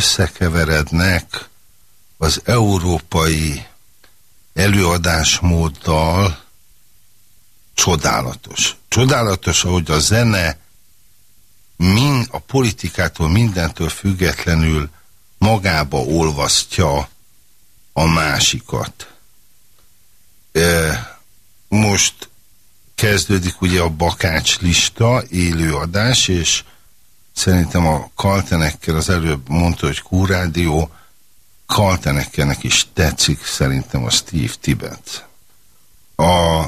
összekeverednek az európai előadásmóddal csodálatos. Csodálatos, ahogy a zene mind, a politikától, mindentől függetlenül magába olvasztja a másikat. Most kezdődik ugye a Bakács lista, élőadás, és szerintem a Kaltenekkel az előbb mondta, hogy Kúrádió, Kaltenekkelnek is tetszik szerintem a Steve Tibet. A,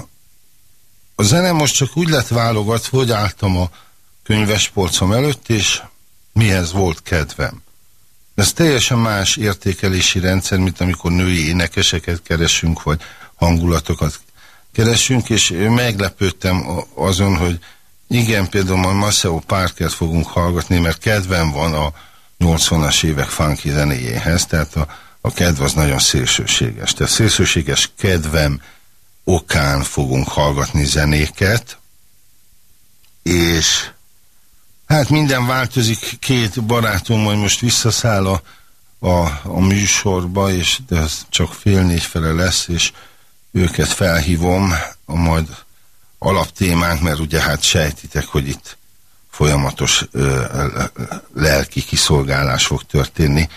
a zene most csak úgy lett válogatva, hogy álltam a könyvespolcom előtt, és mihez volt kedvem. Ez teljesen más értékelési rendszer, mint amikor női énekeseket keresünk, vagy hangulatokat keresünk, és meglepődtem azon, hogy igen, például a Maceo Parkert fogunk hallgatni, mert kedvem van a 80-as évek funky zenéjéhez, tehát a, a kedv az nagyon szélsőséges. Tehát szélsőséges kedvem okán fogunk hallgatni zenéket, és hát minden változik, két barátom majd most visszaszáll a, a, a műsorba, és de ez csak fél négy fele lesz, és őket felhívom a majd alaptémánk, mert ugye hát sejtitek, hogy itt folyamatos ö, lelki kiszolgálás fog történni,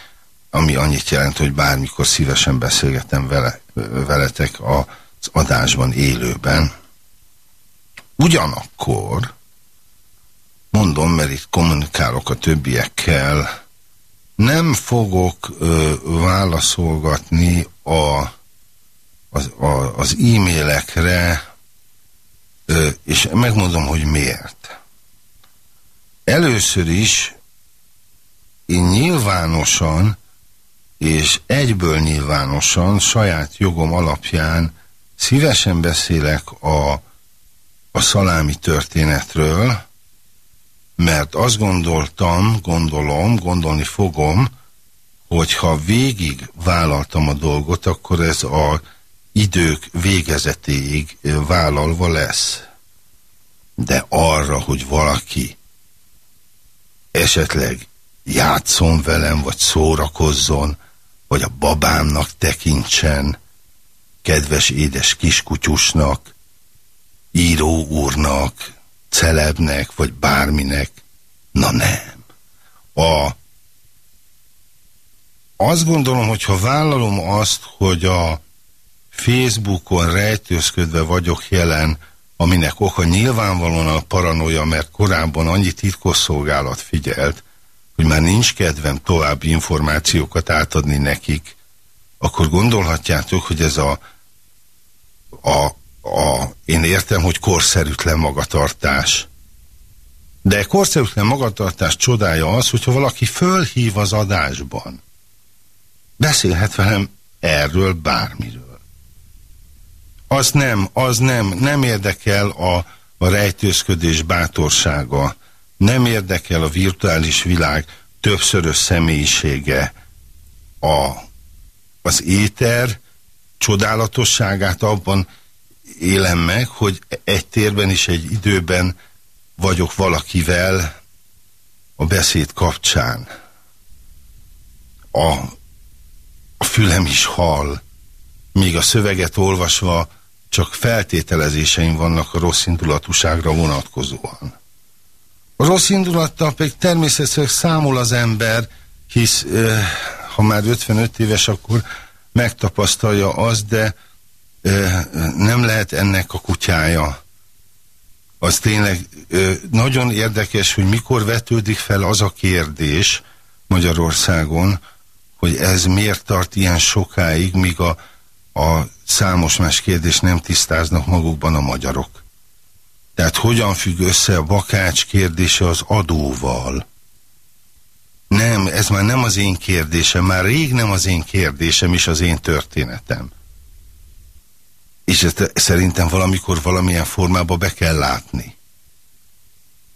ami annyit jelent, hogy bármikor szívesen beszélgetem vele, veletek az adásban, élőben. Ugyanakkor, mondom, mert itt kommunikálok a többiekkel, nem fogok ö, válaszolgatni a, az, a, az e-mailekre, és megmondom, hogy miért. Először is én nyilvánosan és egyből nyilvánosan, saját jogom alapján szívesen beszélek a, a szalámi történetről, mert azt gondoltam, gondolom, gondolni fogom, hogy ha végig vállaltam a dolgot, akkor ez a idők végezetéig vállalva lesz. De arra, hogy valaki esetleg játszon velem, vagy szórakozzon, vagy a babámnak tekintsen, kedves édes kiskutyusnak, író úrnak, celebnek, vagy bárminek. Na nem. A, azt gondolom, hogy ha vállalom azt, hogy a Facebookon rejtőzködve vagyok jelen, aminek oka nyilvánvalóan a paranoia, mert korábban annyi titkosszolgálat figyelt, hogy már nincs kedvem további információkat átadni nekik, akkor gondolhatjátok, hogy ez a, a, a én értem, hogy korszerűtlen magatartás. De korszerűtlen magatartás csodája az, hogyha valaki fölhív az adásban. Beszélhet velem erről bármiről. Az nem, az nem, nem érdekel a, a rejtőzködés bátorsága, nem érdekel a virtuális világ többszörös személyisége, a, az éter csodálatosságát abban élem meg, hogy egy térben is egy időben vagyok valakivel a beszéd kapcsán. A, a fülem is hall, míg a szöveget olvasva csak feltételezéseim vannak a rossz indulatúságra vonatkozóan. A rossz indulattal pedig természetesen számol az ember, hisz ha már 55 éves, akkor megtapasztalja azt, de nem lehet ennek a kutyája. Az tényleg nagyon érdekes, hogy mikor vetődik fel az a kérdés Magyarországon, hogy ez miért tart ilyen sokáig, míg a a számos más kérdés nem tisztáznak magukban a magyarok. Tehát hogyan függ össze a bakács kérdése az adóval? Nem, ez már nem az én kérdésem, már rég nem az én kérdésem és az én történetem. És ezt szerintem valamikor valamilyen formában be kell látni.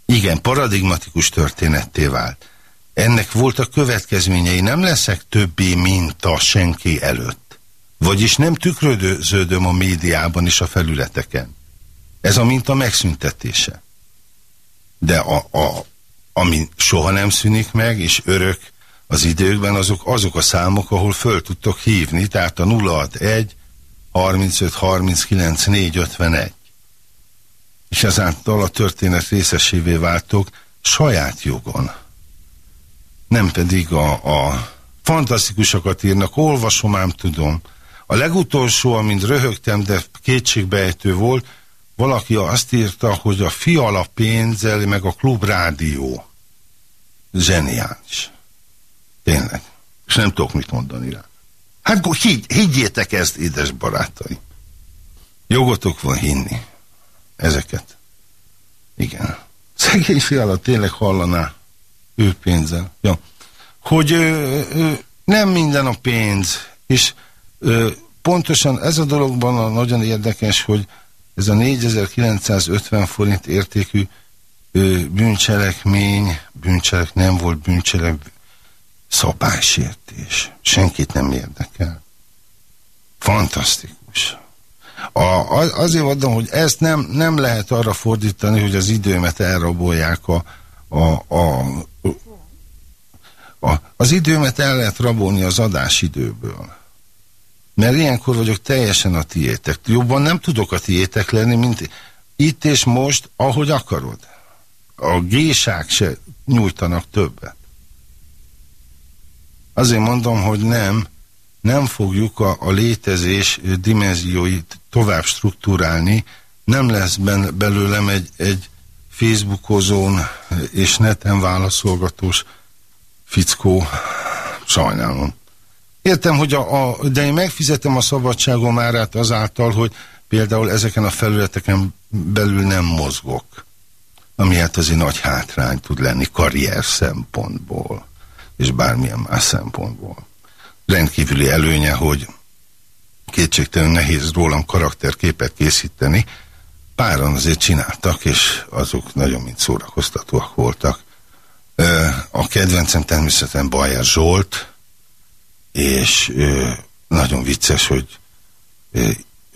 Igen, paradigmatikus történetté vált. Ennek voltak következményei, nem leszek többé, a senki előtt. Vagyis nem tükröződöm a médiában és a felületeken. Ez a minta megszüntetése. De a, a, ami soha nem szűnik meg, és örök az időkben, azok, azok a számok, ahol föl tudtok hívni, tehát a 061 35 39 4 51. És ezáltal a történet részesévé váltok saját jogon. Nem pedig a, a fantasztikusokat írnak, olvasom, ám tudom. A legutolsó, amint röhögtem, de kétségbejtő volt, valaki azt írta, hogy a fiala pénzzel, meg a klub rádió. Zseniális. Tényleg. És nem tudok mit mondani rá. Hát higgy, higgyétek ezt, édes barátaim. Jogotok van hinni. Ezeket. Igen. Szegény fiala tényleg hallaná ő pénzzel. Ja. Hogy ö, ö, nem minden a pénz, és pontosan ez a dologban a nagyon érdekes, hogy ez a 4950 forint értékű ö, bűncselekmény, bűncselek nem volt bűncselek, szabálysértés. Senkit nem érdekel. Fantasztikus. A, azért mondom, hogy ezt nem, nem lehet arra fordítani, hogy az időmet elrabolják a, a, a, a, az időmet el lehet rabolni az adásidőből. Mert ilyenkor vagyok teljesen a tiétek. Jobban nem tudok a tiétek lenni, mint itt és most, ahogy akarod. A gésák se nyújtanak többet. Azért mondom, hogy nem, nem fogjuk a, a létezés dimenzióit tovább struktúrálni, nem lesz ben, belőlem egy, egy Facebookozón és neten válaszolgatós fickó, sajnálom. Értem, hogy a, a, de én megfizetem a szabadságom árát azáltal, hogy például ezeken a felületeken belül nem mozgok. Ami hát azért nagy hátrány tud lenni karrier szempontból, és bármilyen más szempontból. Rendkívüli előnye, hogy kétségtelenül nehéz rólam karakterképet készíteni, páran azért csináltak, és azok nagyon mind szórakoztatóak voltak. A kedvencem természetesen Bajer Zsolt, és nagyon vicces, hogy,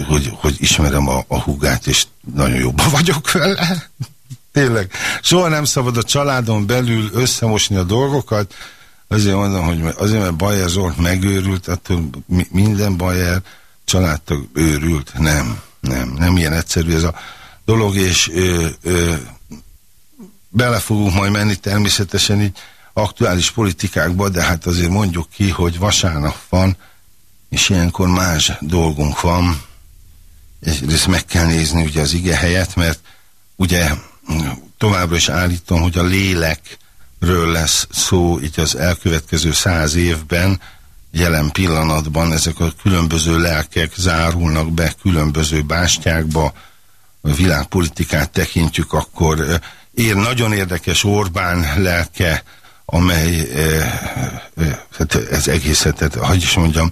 hogy, hogy ismerem a, a húgát, és nagyon jobban vagyok vele. Tényleg. Soha nem szabad a családon belül összemosni a dolgokat. Azért mondom, hogy azért, mert Bajer Zsolt megőrült, attól minden Bajer családtag őrült. Nem, nem, nem ilyen egyszerű ez a dolog, és ö, ö, bele fogunk majd menni természetesen így aktuális politikákba, de hát azért mondjuk ki, hogy vasárnap van, és ilyenkor más dolgunk van, és ezt meg kell nézni ugye az ige helyet, mert ugye továbbra is állítom, hogy a lélekről lesz szó itt az elkövetkező száz évben, jelen pillanatban ezek a különböző lelkek zárulnak be különböző bástyákba, a világpolitikát tekintjük, akkor ér nagyon érdekes Orbán lelke, amely hát ez egészet, hát, hogy is mondjam,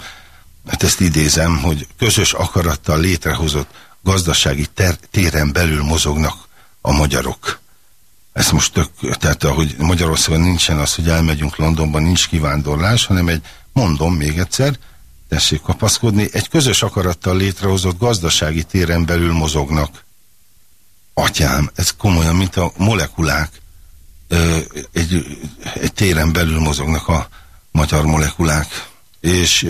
hát ezt idézem, hogy közös akarattal létrehozott gazdasági téren belül mozognak a magyarok. Ez most tök, tehát ahogy Magyarországon nincsen az, hogy elmegyünk Londonban, nincs kivándorlás, hanem egy, mondom még egyszer, tessék kapaszkodni, egy közös akarattal létrehozott gazdasági téren belül mozognak. Atyám, ez komolyan, mint a molekulák egy, egy téren belül mozognak a magyar molekulák, és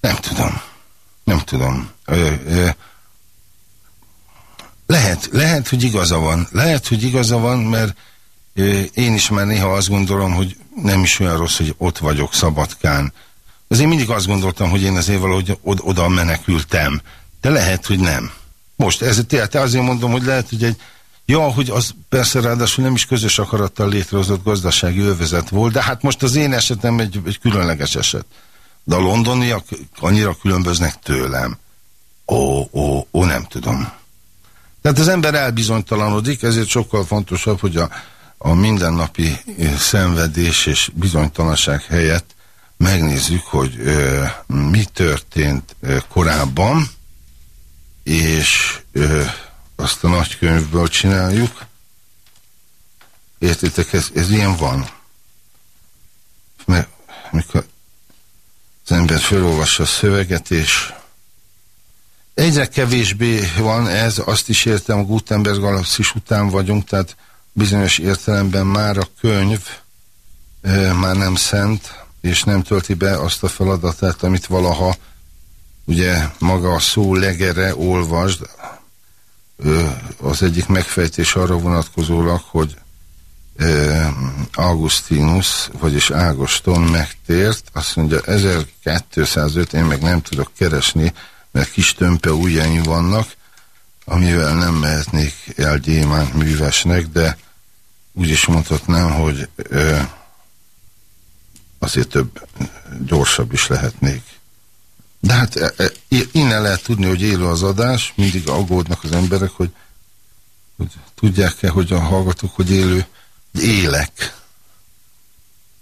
nem tudom, nem tudom. Lehet, lehet, hogy igaza van. Lehet, hogy igaza van, mert én is már néha azt gondolom, hogy nem is olyan rossz, hogy ott vagyok Szabadkán. Az én mindig azt gondoltam, hogy én azért valahogy oda menekültem. De lehet, hogy nem. Most, ez tehát azért mondom, hogy lehet, hogy egy Ja, hogy az persze ráadásul nem is közös akarattal létrehozott gazdasági övezet volt, de hát most az én esetem egy, egy különleges eset. De a londoniak annyira különböznek tőlem. Ó, ó, ó, nem tudom. Tehát az ember elbizonytalanodik, ezért sokkal fontosabb, hogy a, a mindennapi szenvedés és bizonytalanság helyett megnézzük, hogy ö, mi történt ö, korábban, és ö, azt a nagykönyvből csináljuk. Értitek, ez, ez ilyen van. Mert mikor az ember felolvassa a szöveget, és egyre kevésbé van ez, azt is értem, a Gutenberg galaxis után vagyunk, tehát bizonyos értelemben már a könyv e, már nem szent, és nem tölti be azt a feladatát, amit valaha ugye maga a szó legere olvasd, az egyik megfejtés arra vonatkozólag, hogy Augustinus, vagyis Ágoston megtért, azt mondja 1205, én meg nem tudok keresni, mert kis tömpe ujjaim vannak, amivel nem mehetnék el gyémánt művesnek, de úgy is mondhatnám, hogy azért több gyorsabb is lehetnék. De hát e, e, innen lehet tudni, hogy élő az adás, mindig aggódnak az emberek, hogy, hogy tudják-e, hogy a hallgatók, hogy élő, hogy élek.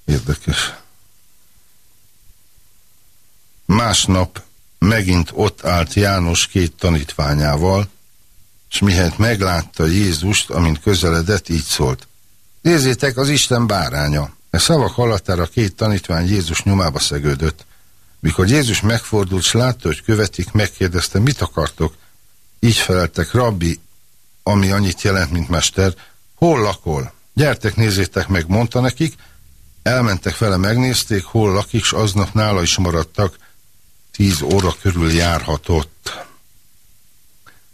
Érdekes. Másnap megint ott állt János két tanítványával, és mihelyt meglátta Jézust, amint közeledett, így szólt. Nézzétek, az Isten báránya. E szavak hallatára két tanítvány Jézus nyomába szegődött. Mikor Jézus megfordult, s látta, hogy követik, megkérdezte, mit akartok? Így feleltek, rabbi, ami annyit jelent, mint mester, hol lakol? Gyertek, nézzétek meg, mondta nekik, elmentek vele, megnézték, hol lakik, s aznap nála is maradtak, tíz óra körül járhatott.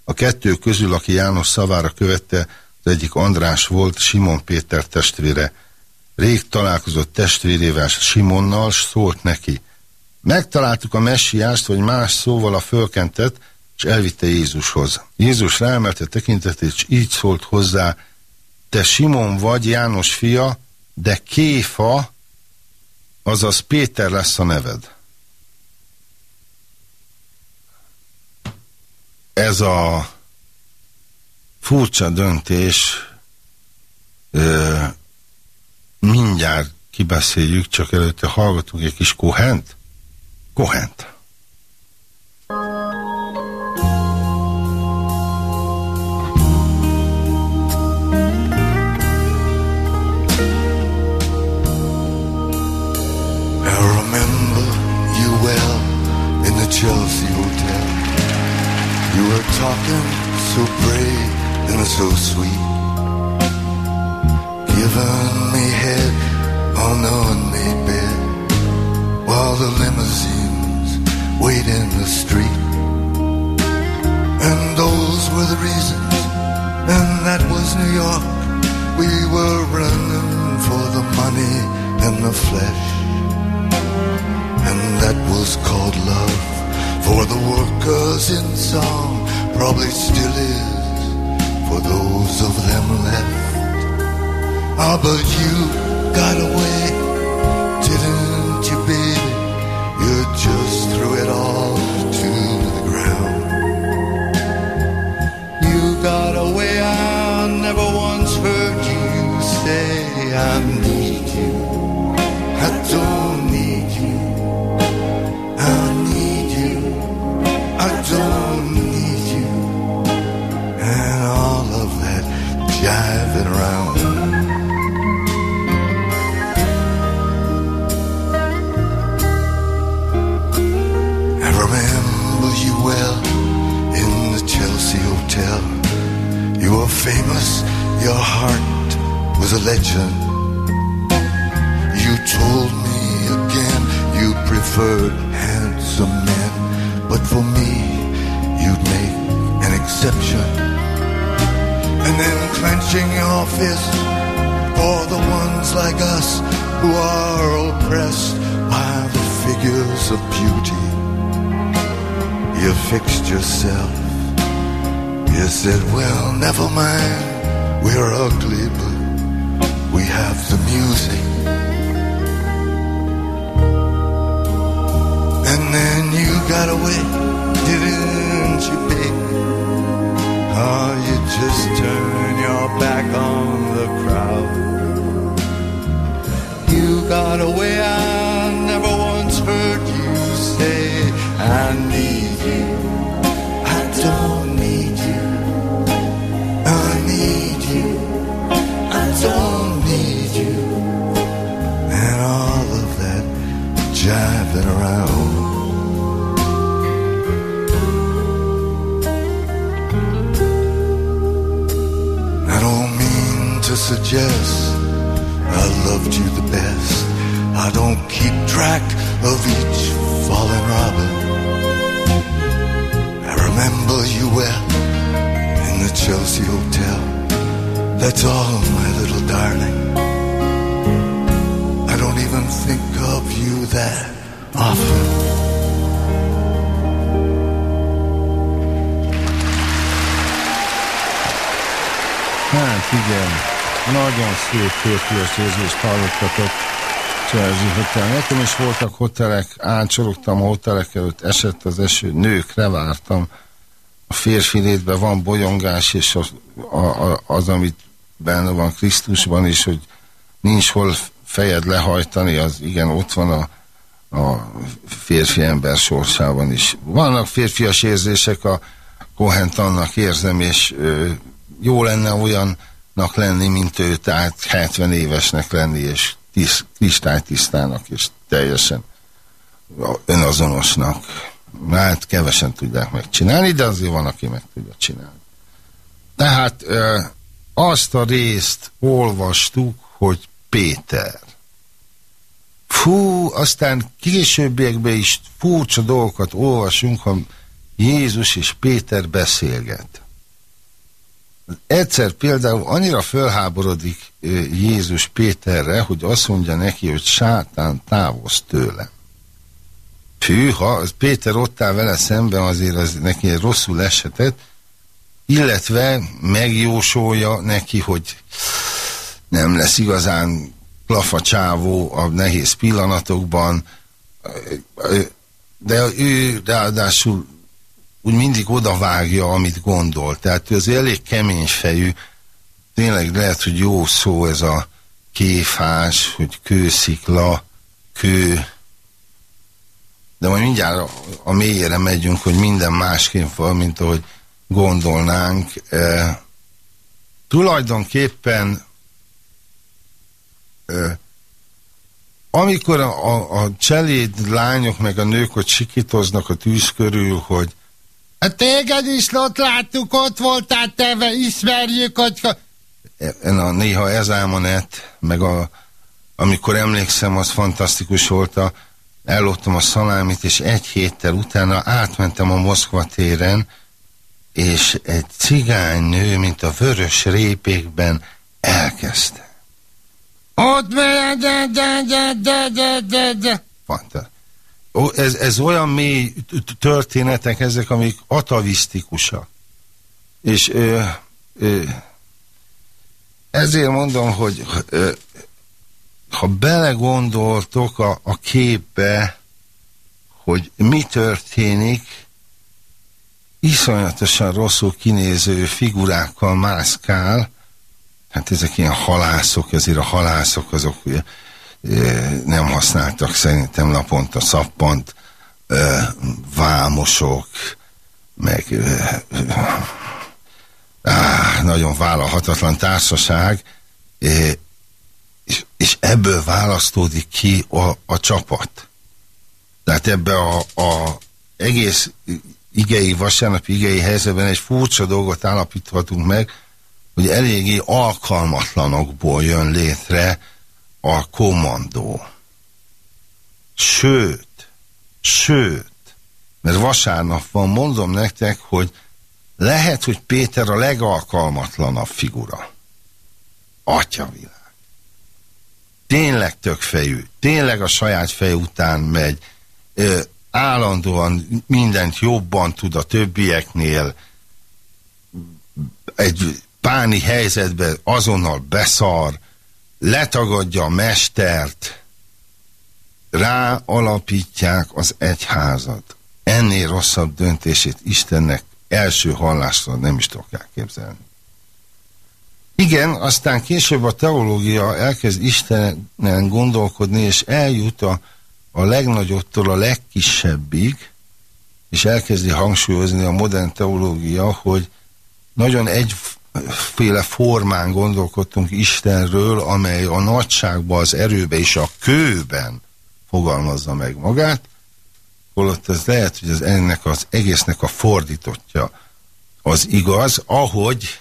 A kettő közül, aki János szavára követte, az egyik András volt, Simon Péter testvére. Rég találkozott testvérével Simonnal, s szólt neki – Megtaláltuk a messiást, vagy más szóval a fölkentet, és elvitte Jézushoz. Jézus ráemelte tekintetét, és így szólt hozzá, te Simon vagy, János fia, de Kéfa, azaz Péter lesz a neved. Ez a furcsa döntés ö, mindjárt kibeszéljük, csak előtte hallgatunk egy kis kohent. Kohent. Chelsea Hotel. You were talking so brave and so sweet. Giving me head on the wait in the street. And those were the reasons, and that was New York. We were running for the money and the flesh. And that was called love for the workers in song, probably still is for those of them left. Ah, but you got away, didn't legend. You told me again you preferred handsome men, but for me, you'd make an exception. And then clenching your fist for the ones like us who are oppressed by the figures of beauty you fixed yourself. You said, well, never mind, we're ugly, we have the music. And then you got away, didn't you, baby? Oh, you just turn your back on the crowd. You got away, I never once heard you say, I need you. I don't suggest I loved you the best. I don't keep track of each fallen robin. I remember you well in the Chelsea Hotel. That's all, my little darling. I don't even think of you that often. Ah, Hát igen, nagyon szép férfias érzést hallottatok Chelsea Hotel. Nekem is voltak hotelek, átsorogtam a hotelek előtt, esett az eső, nőkre vártam. A férfi létben van bolyongás, és az, a, a, az, amit benne van Krisztusban is, hogy nincs hol fejed lehajtani, az igen, ott van a, a férfi ember sorsában is. Vannak férfias érzések, a Kohent annak érzem, és ö, jó lenne olyannak lenni, mint ő, tehát 70 évesnek lenni, és tisz, kristálytisztának, és teljesen önazonosnak. Hát kevesen tudják megcsinálni, de azért van, aki meg tudja csinálni. Tehát azt a részt olvastuk, hogy Péter. Fú, aztán későbbiekben is furcsa dolgokat olvasunk, ha Jézus és Péter beszélget. Egyszer például annyira fölháborodik Jézus Péterre, hogy azt mondja neki, hogy sátán távoz tőle. Fű, ha Péter ott áll vele szemben, azért az neki rosszul esetett, illetve megjósolja neki, hogy nem lesz igazán plafacsávó a nehéz pillanatokban, de ő ráadásul úgy mindig odavágja, amit gondol. Tehát ő az elég kemény fejű, tényleg lehet, hogy jó szó ez a kéfás, hogy kőszikla, kő, de majd mindjárt a mélyére megyünk, hogy minden másképp van, mint ahogy gondolnánk. E, tulajdonképpen e, amikor a, a, a cseléd lányok meg a nők ott sikítoznak a tűz körül, hogy Hát téged is ott láttuk, ott voltál teve, ismerjük, hogy... A, néha ez álmonet, meg a, amikor emlékszem, az fantasztikus volt, a, elloptam a szalámit, és egy héttel utána átmentem a Moszkva téren, és egy cigány nő, mint a vörös répékben elkezdte. Ott de, de, de, de, de, de, de. Fantasztikus ez, ez olyan mély történetek ezek, amik atavisztikusak. És ö, ö, ezért mondom, hogy ö, ha belegondoltok a, a képbe, hogy mi történik, iszonyatosan rosszul kinéző figurákkal mászkál, hát ezek ilyen halászok, ezért a halászok azok ugye, nem használtak szerintem naponta szappant, vámosok, meg áh, nagyon vállalhatatlan társaság, és, ebből választódik ki a, a csapat. Tehát ebbe a, a egész igei, vasárnapi igei helyzetben egy furcsa dolgot állapíthatunk meg, hogy eléggé alkalmatlanokból jön létre a kommandó. Sőt, sőt, mert vasárnap van, mondom nektek, hogy lehet, hogy Péter a legalkalmatlanabb figura. Atyavilág. Tényleg tökfejű, tényleg a saját fej után megy, ö, állandóan mindent jobban tud a többieknél, egy páni helyzetben azonnal beszar, letagadja a mestert, rá alapítják az egyházat. Ennél rosszabb döntését Istennek első hallásra nem is tudok elképzelni. Igen, aztán később a teológia elkezd Istenen gondolkodni, és eljut a, a legnagyobbtól a legkisebbig, és elkezdi hangsúlyozni a modern teológia, hogy nagyon egy féle formán gondolkodtunk Istenről, amely a nagyságba, az erőbe és a kőben fogalmazza meg magát, holott ez lehet, hogy az ennek az egésznek a fordítottja az igaz, ahogy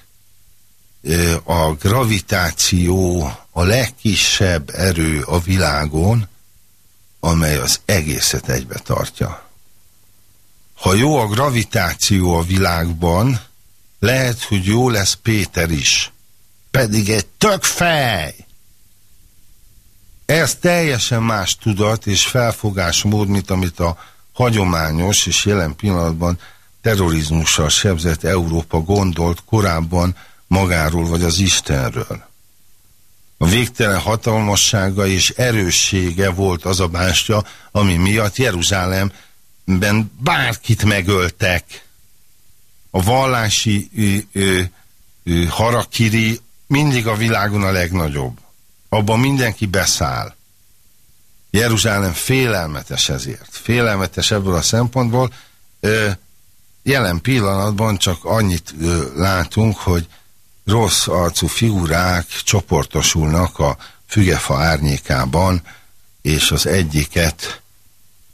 a gravitáció a legkisebb erő a világon, amely az egészet egybe tartja. Ha jó a gravitáció a világban, lehet, hogy jó lesz Péter is. Pedig egy tök fej! Ez teljesen más tudat és felfogásmód, mint amit a hagyományos és jelen pillanatban terrorizmussal sebzett Európa gondolt korábban magáról vagy az Istenről. A végtelen hatalmassága és erőssége volt az a bástya, ami miatt Jeruzsálemben bárkit megöltek. A vallási ö, ö, ö, harakiri mindig a világon a legnagyobb. Abban mindenki beszáll. Jeruzsálem félelmetes ezért. Félelmetes ebből a szempontból. Ö, jelen pillanatban csak annyit ö, látunk, hogy rossz arcú figurák csoportosulnak a fügefa árnyékában, és az egyiket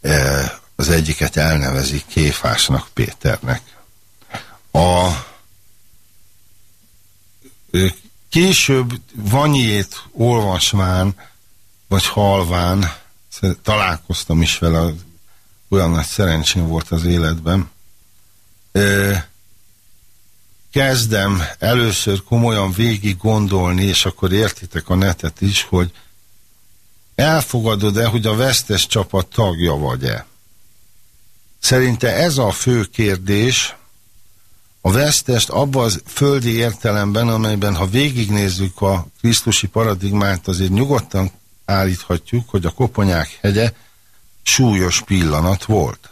e, az egyiket elnevezik Kéfásnak Péternek. A később Vanyét olvasván, vagy halván, találkoztam is vele, olyan nagy szerencsém volt az életben, kezdem először komolyan végig gondolni, és akkor értitek a netet is, hogy elfogadod-e, hogy a vesztes csapat tagja vagy-e? Szerinte ez a fő kérdés, a vesztest abban az földi értelemben, amelyben ha végignézzük a krisztusi paradigmát, azért nyugodtan állíthatjuk, hogy a Koponyák hegye súlyos pillanat volt.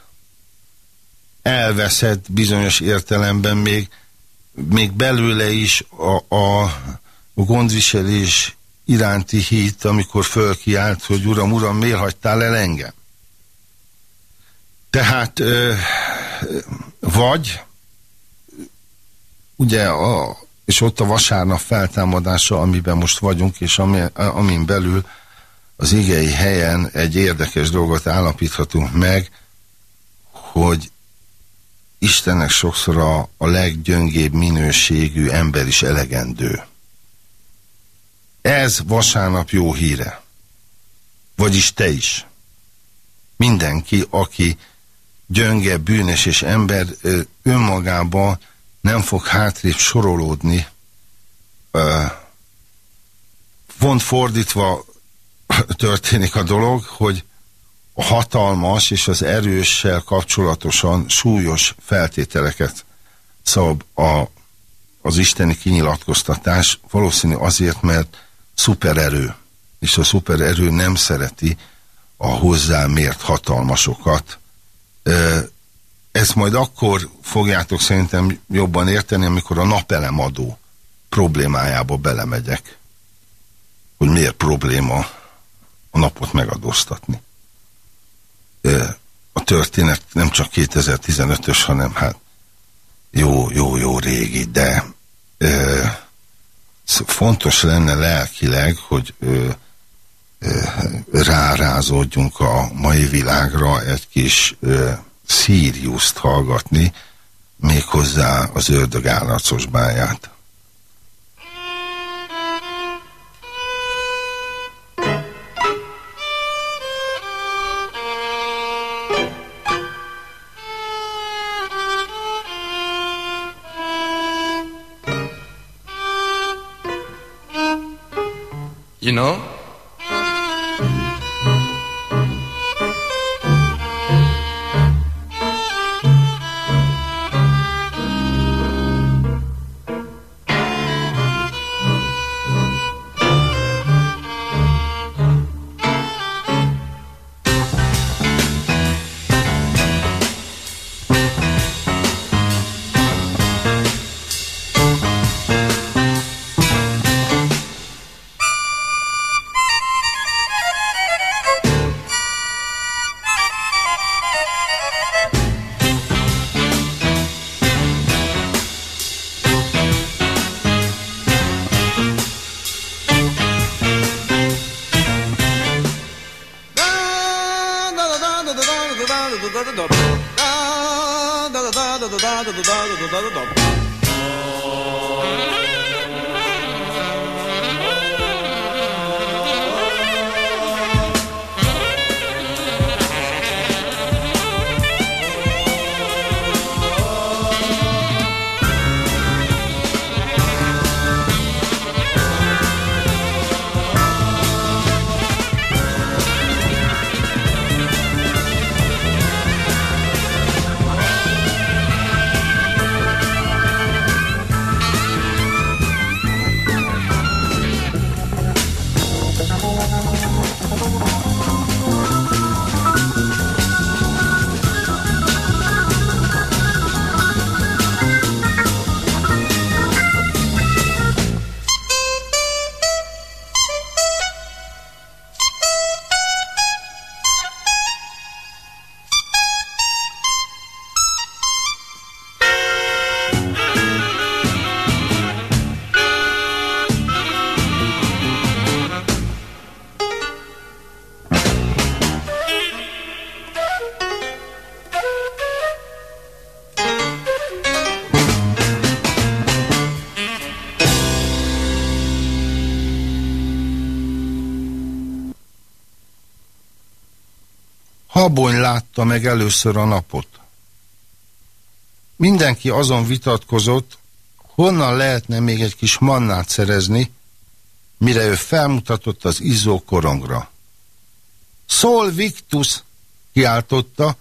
Elveszett bizonyos értelemben még még belőle is a, a, gondviselés iránti hit, amikor fölkiált, hogy uram, uram, miért hagytál el engem? Tehát vagy ugye a, és ott a vasárnap feltámadása, amiben most vagyunk, és ami, amin belül az igei helyen egy érdekes dolgot állapíthatunk meg, hogy Istennek sokszor a, a leggyöngébb minőségű ember is elegendő. Ez vasárnap jó híre. Vagyis te is. Mindenki, aki gyönge, bűnös és ember önmagába nem fog hátrébb sorolódni. Pont fordítva történik a dolog, hogy a hatalmas és az erőssel kapcsolatosan súlyos feltételeket szab a, az isteni kinyilatkoztatás, valószínű azért, mert szupererő, és a szupererő nem szereti a hozzá mért hatalmasokat. Ezt majd akkor fogjátok szerintem jobban érteni, amikor a napelemadó problémájába belemegyek, hogy miért probléma a napot megadóztatni. A történet nem csak 2015-ös, hanem hát jó, jó, jó régi, de fontos lenne lelkileg, hogy rárázódjunk a mai világra egy kis ö, Siriuszt hallgatni, méghozzá az ördög állarcos báját. You know? Habony látta meg először a napot. Mindenki azon vitatkozott, honnan lehetne még egy kis mannát szerezni, mire ő felmutatott az izzó korongra. Szól Victus, kiáltotta,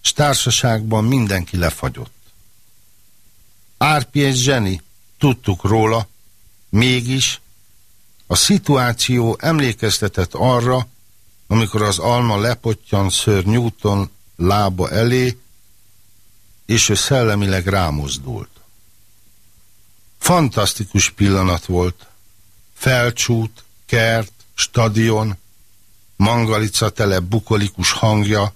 s társaságban mindenki lefagyott. Árpi egy zseni, tudtuk róla, mégis a szituáció emlékeztetett arra, amikor az alma lepottyan Sir Newton lába elé, és ő szellemileg rámozdult. Fantasztikus pillanat volt. Felcsút, kert, stadion, mangalica tele bukolikus hangja,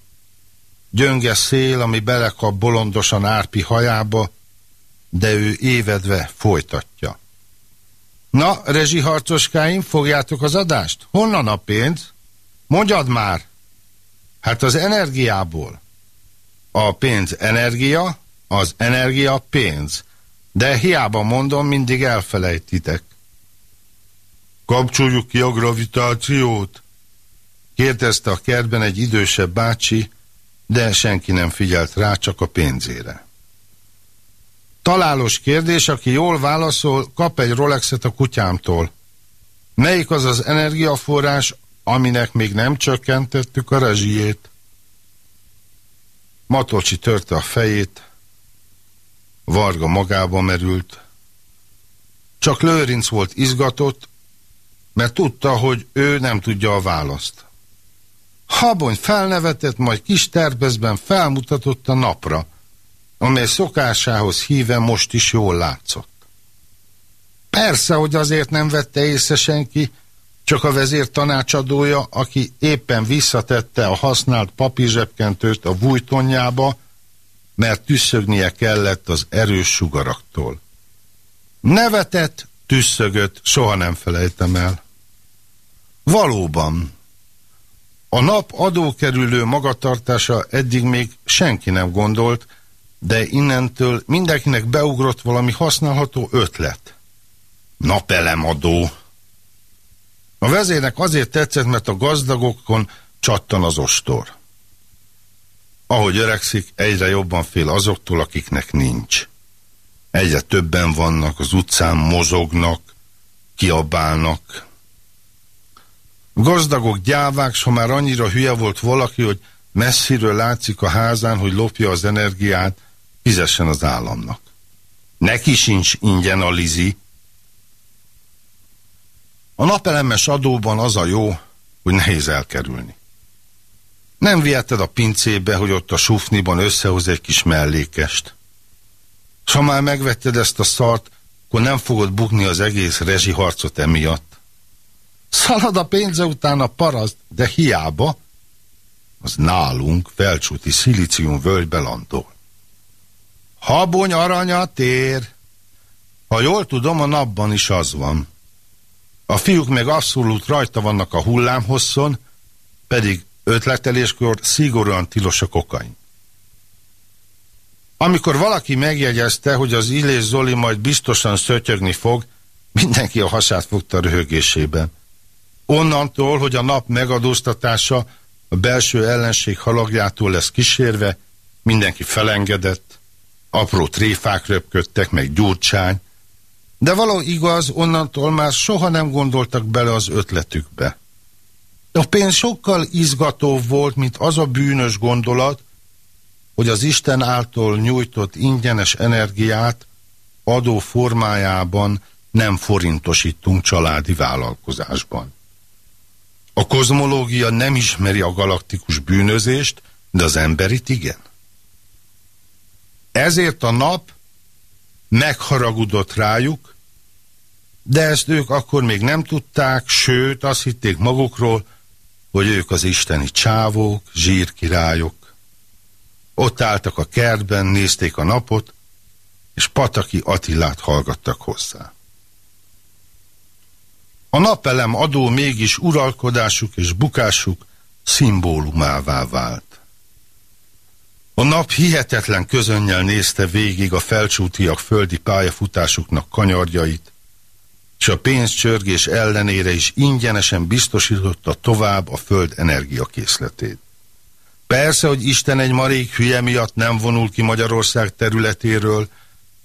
gyönge szél, ami belekap bolondosan árpi hajába, de ő évedve folytatja. Na, rezsiharcoskáim, fogjátok az adást? Honnan a pénz? Mondjad már! Hát az energiából. A pénz energia, az energia pénz. De hiába mondom, mindig elfelejtitek. Kapcsoljuk ki a gravitációt? Kérdezte a kertben egy idősebb bácsi, de senki nem figyelt rá, csak a pénzére. Találós kérdés, aki jól válaszol, kap egy Rolexet a kutyámtól. Melyik az az energiaforrás, aminek még nem csökkentettük a rezsijét? Matolcsi törte a fejét, Varga magába merült. Csak Lőrinc volt izgatott, mert tudta, hogy ő nem tudja a választ. Habony felnevetett, majd kis terpezben felmutatott a napra, amely szokásához híve most is jól látszott. Persze, hogy azért nem vette észre senki, csak a vezér tanácsadója, aki éppen visszatette a használt papírzsebkentőt a vújtonjába, mert tüsszögnie kellett az erős sugaraktól. Nevetett, tüsszögött, soha nem felejtem el. Valóban, a nap adókerülő magatartása eddig még senki nem gondolt, de innentől mindenkinek beugrott valami használható ötlet. Napelemadó. A vezének azért tetszett, mert a gazdagokon csattan az ostor. Ahogy öregszik, egyre jobban fél azoktól, akiknek nincs. Egyre többen vannak, az utcán mozognak, kiabálnak. Gazdagok gyávák, s ha már annyira hülye volt valaki, hogy messziről látszik a házán, hogy lopja az energiát, fizessen az államnak. Neki sincs ingyen a lizi. A napelemes adóban az a jó, hogy nehéz elkerülni. Nem viheted a pincébe, hogy ott a sufniban összehoz egy kis mellékest. S ha már megvetted ezt a szart, akkor nem fogod bukni az egész rezsiharcot emiatt. Szalad a pénze után a paraszt, de hiába, az nálunk felcsúti szilícium völgybe landol. Habony aranya tér. Ha jól tudom, a napban is az van. A fiúk meg abszolút rajta vannak a hullámhosszon, pedig ötleteléskor szigorúan tilos a kokain. Amikor valaki megjegyezte, hogy az Illés Zoli majd biztosan szötyögni fog, mindenki a hasát fogta röhögésében. Onnantól, hogy a nap megadóztatása a belső ellenség halagjától lesz kísérve, mindenki felengedett, apró tréfák röpködtek, meg gyurcsány, de való igaz, onnantól már soha nem gondoltak bele az ötletükbe. A pénz sokkal izgatóbb volt, mint az a bűnös gondolat, hogy az Isten által nyújtott ingyenes energiát adó formájában nem forintosítunk családi vállalkozásban. A kozmológia nem ismeri a galaktikus bűnözést, de az emberit igen. Ezért a nap megharagudott rájuk, de ezt ők akkor még nem tudták, sőt azt hitték magukról, hogy ők az isteni csávók, zsírkirályok. Ott álltak a kertben, nézték a napot, és Pataki Attilát hallgattak hozzá. A napelem adó mégis uralkodásuk és bukásuk szimbólumává vált. A nap hihetetlen közönnyel nézte végig a felcsútiak földi pályafutásuknak kanyarjait, és a pénzcsörgés ellenére is ingyenesen biztosította tovább a föld energiakészletét. Persze, hogy Isten egy marék hülye miatt nem vonul ki Magyarország területéről,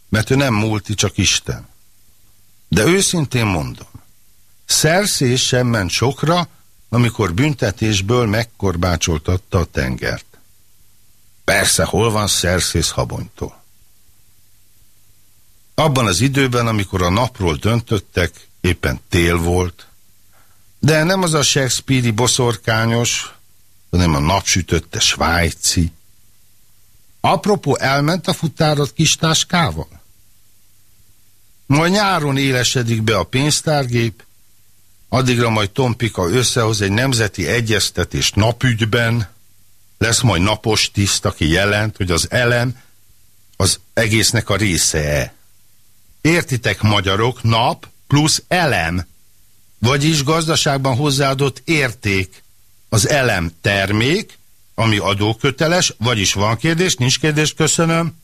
mert ő nem múlti, csak Isten. De őszintén mondom, szerszés sem ment sokra, amikor büntetésből megkorbácsoltatta a tengert. Persze, hol van szerszész habonytól? Abban az időben, amikor a napról döntöttek, éppen tél volt, de nem az a Shakespeare-i boszorkányos, hanem a napsütötte svájci. Apropó, elment a futárat kis táskával? Majd nyáron élesedik be a pénztárgép, addigra majd Tompika összehoz egy nemzeti egyeztetés napügyben, lesz majd napos tiszt, aki jelent, hogy az elem az egésznek a része-e. Értitek magyarok, nap plusz elem, vagyis gazdaságban hozzáadott érték. Az elem termék, ami adóköteles, vagyis van kérdés, nincs kérdés, köszönöm.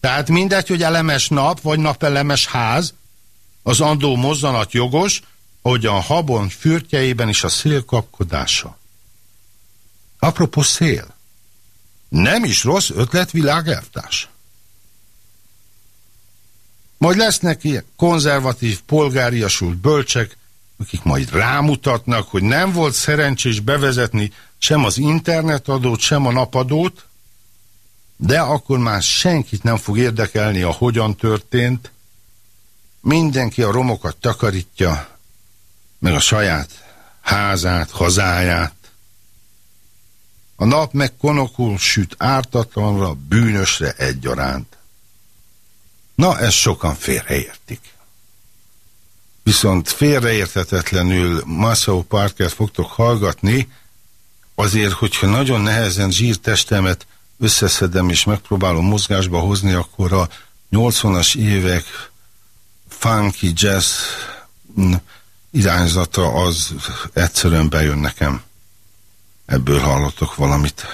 Tehát mindegy, hogy elemes nap, vagy napelemes ház, az andó mozzanat jogos, ahogy a habon fürtjeiben is a szél kapkodása. Apropó szél. Nem is rossz ötlet világelvtárs. Majd lesznek ilyen konzervatív, polgáriasult bölcsek, akik majd rámutatnak, hogy nem volt szerencsés bevezetni sem az internetadót, sem a napadót, de akkor már senkit nem fog érdekelni a hogyan történt, mindenki a romokat takarítja, meg a saját házát, hazáját. A nap meg konokul süt ártatlanra, bűnösre egyaránt. Na, ezt sokan félreértik. Viszont félreérthetetlenül Massau Parkert fogtok hallgatni, azért, hogyha nagyon nehezen zsírtestemet összeszedem és megpróbálom mozgásba hozni, akkor a 80-as évek funky jazz irányzata az egyszerűen bejön nekem. Ebből hallottok valamit.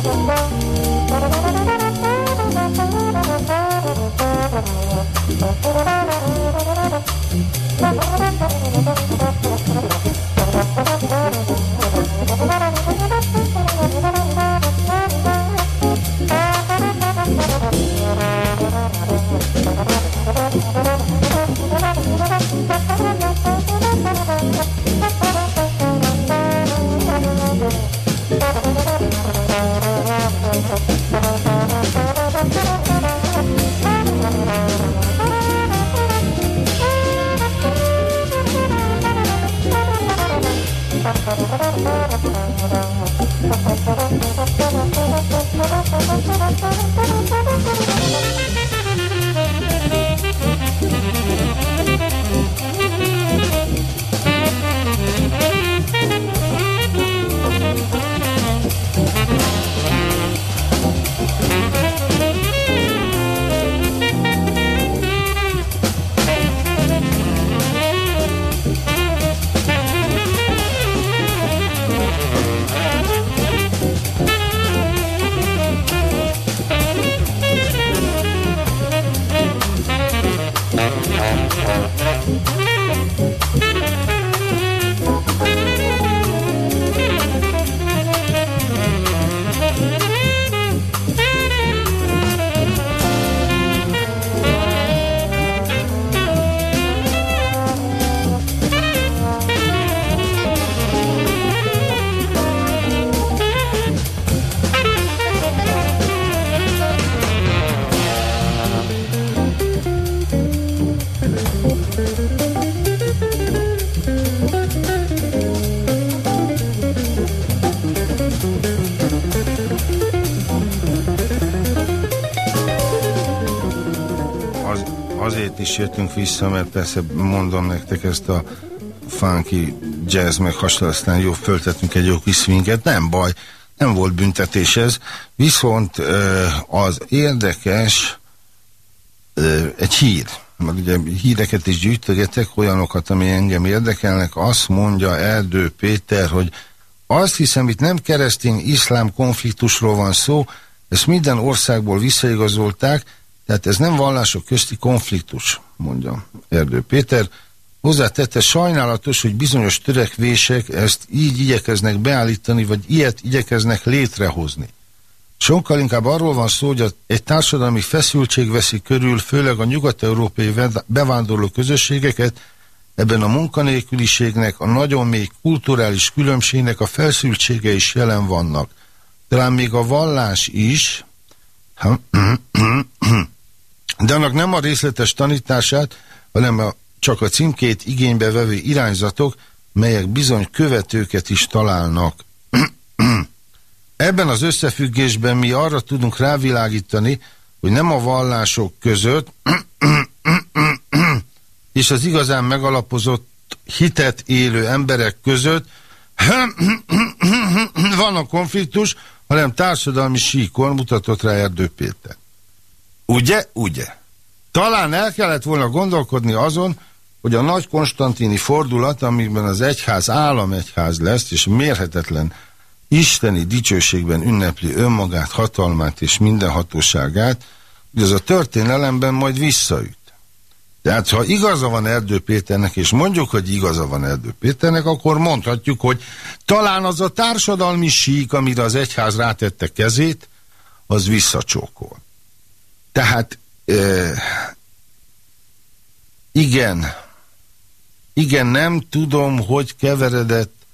Thank you. Is jöttünk vissza, mert persze mondom nektek ezt a funky jazz meg hasonló, aztán jó, föltettünk egy jó kis swinget, nem baj, nem volt büntetés ez, viszont az érdekes egy hír, meg ugye híreket is gyűjtögetek, olyanokat, ami engem érdekelnek, azt mondja Erdő Péter, hogy azt hiszem, itt nem keresztény-iszlám konfliktusról van szó, ezt minden országból visszaigazolták, tehát ez nem vallások közti konfliktus, mondja Erdő Péter. Hozzátette sajnálatos, hogy bizonyos törekvések ezt így igyekeznek beállítani, vagy ilyet igyekeznek létrehozni. Sokkal inkább arról van szó, hogy egy társadalmi feszültség veszi körül, főleg a nyugat-európai bevándorló közösségeket, ebben a munkanélküliségnek, a nagyon mély kulturális különbségnek a feszültsége is jelen vannak. Talán még a vallás is, de annak nem a részletes tanítását, hanem a, csak a címkét igénybe vevő irányzatok, melyek bizony követőket is találnak. Ebben az összefüggésben mi arra tudunk rávilágítani, hogy nem a vallások között és az igazán megalapozott hitet élő emberek között van a konfliktus, hanem társadalmi síkon mutatott rá Erdő Péter. Ugye? Ugye. Talán el kellett volna gondolkodni azon, hogy a nagy konstantini fordulat, amiben az egyház államegyház lesz, és mérhetetlen isteni dicsőségben ünnepli önmagát, hatalmát és mindenhatóságát, hogy az a történelemben majd visszaüt. Tehát ha igaza van Erdő Péternek, és mondjuk, hogy igaza van Erdő Péternek, akkor mondhatjuk, hogy talán az a társadalmi sík, amire az egyház rátette kezét, az visszacsókol. Tehát e, igen, igen, nem tudom, hogy keveredett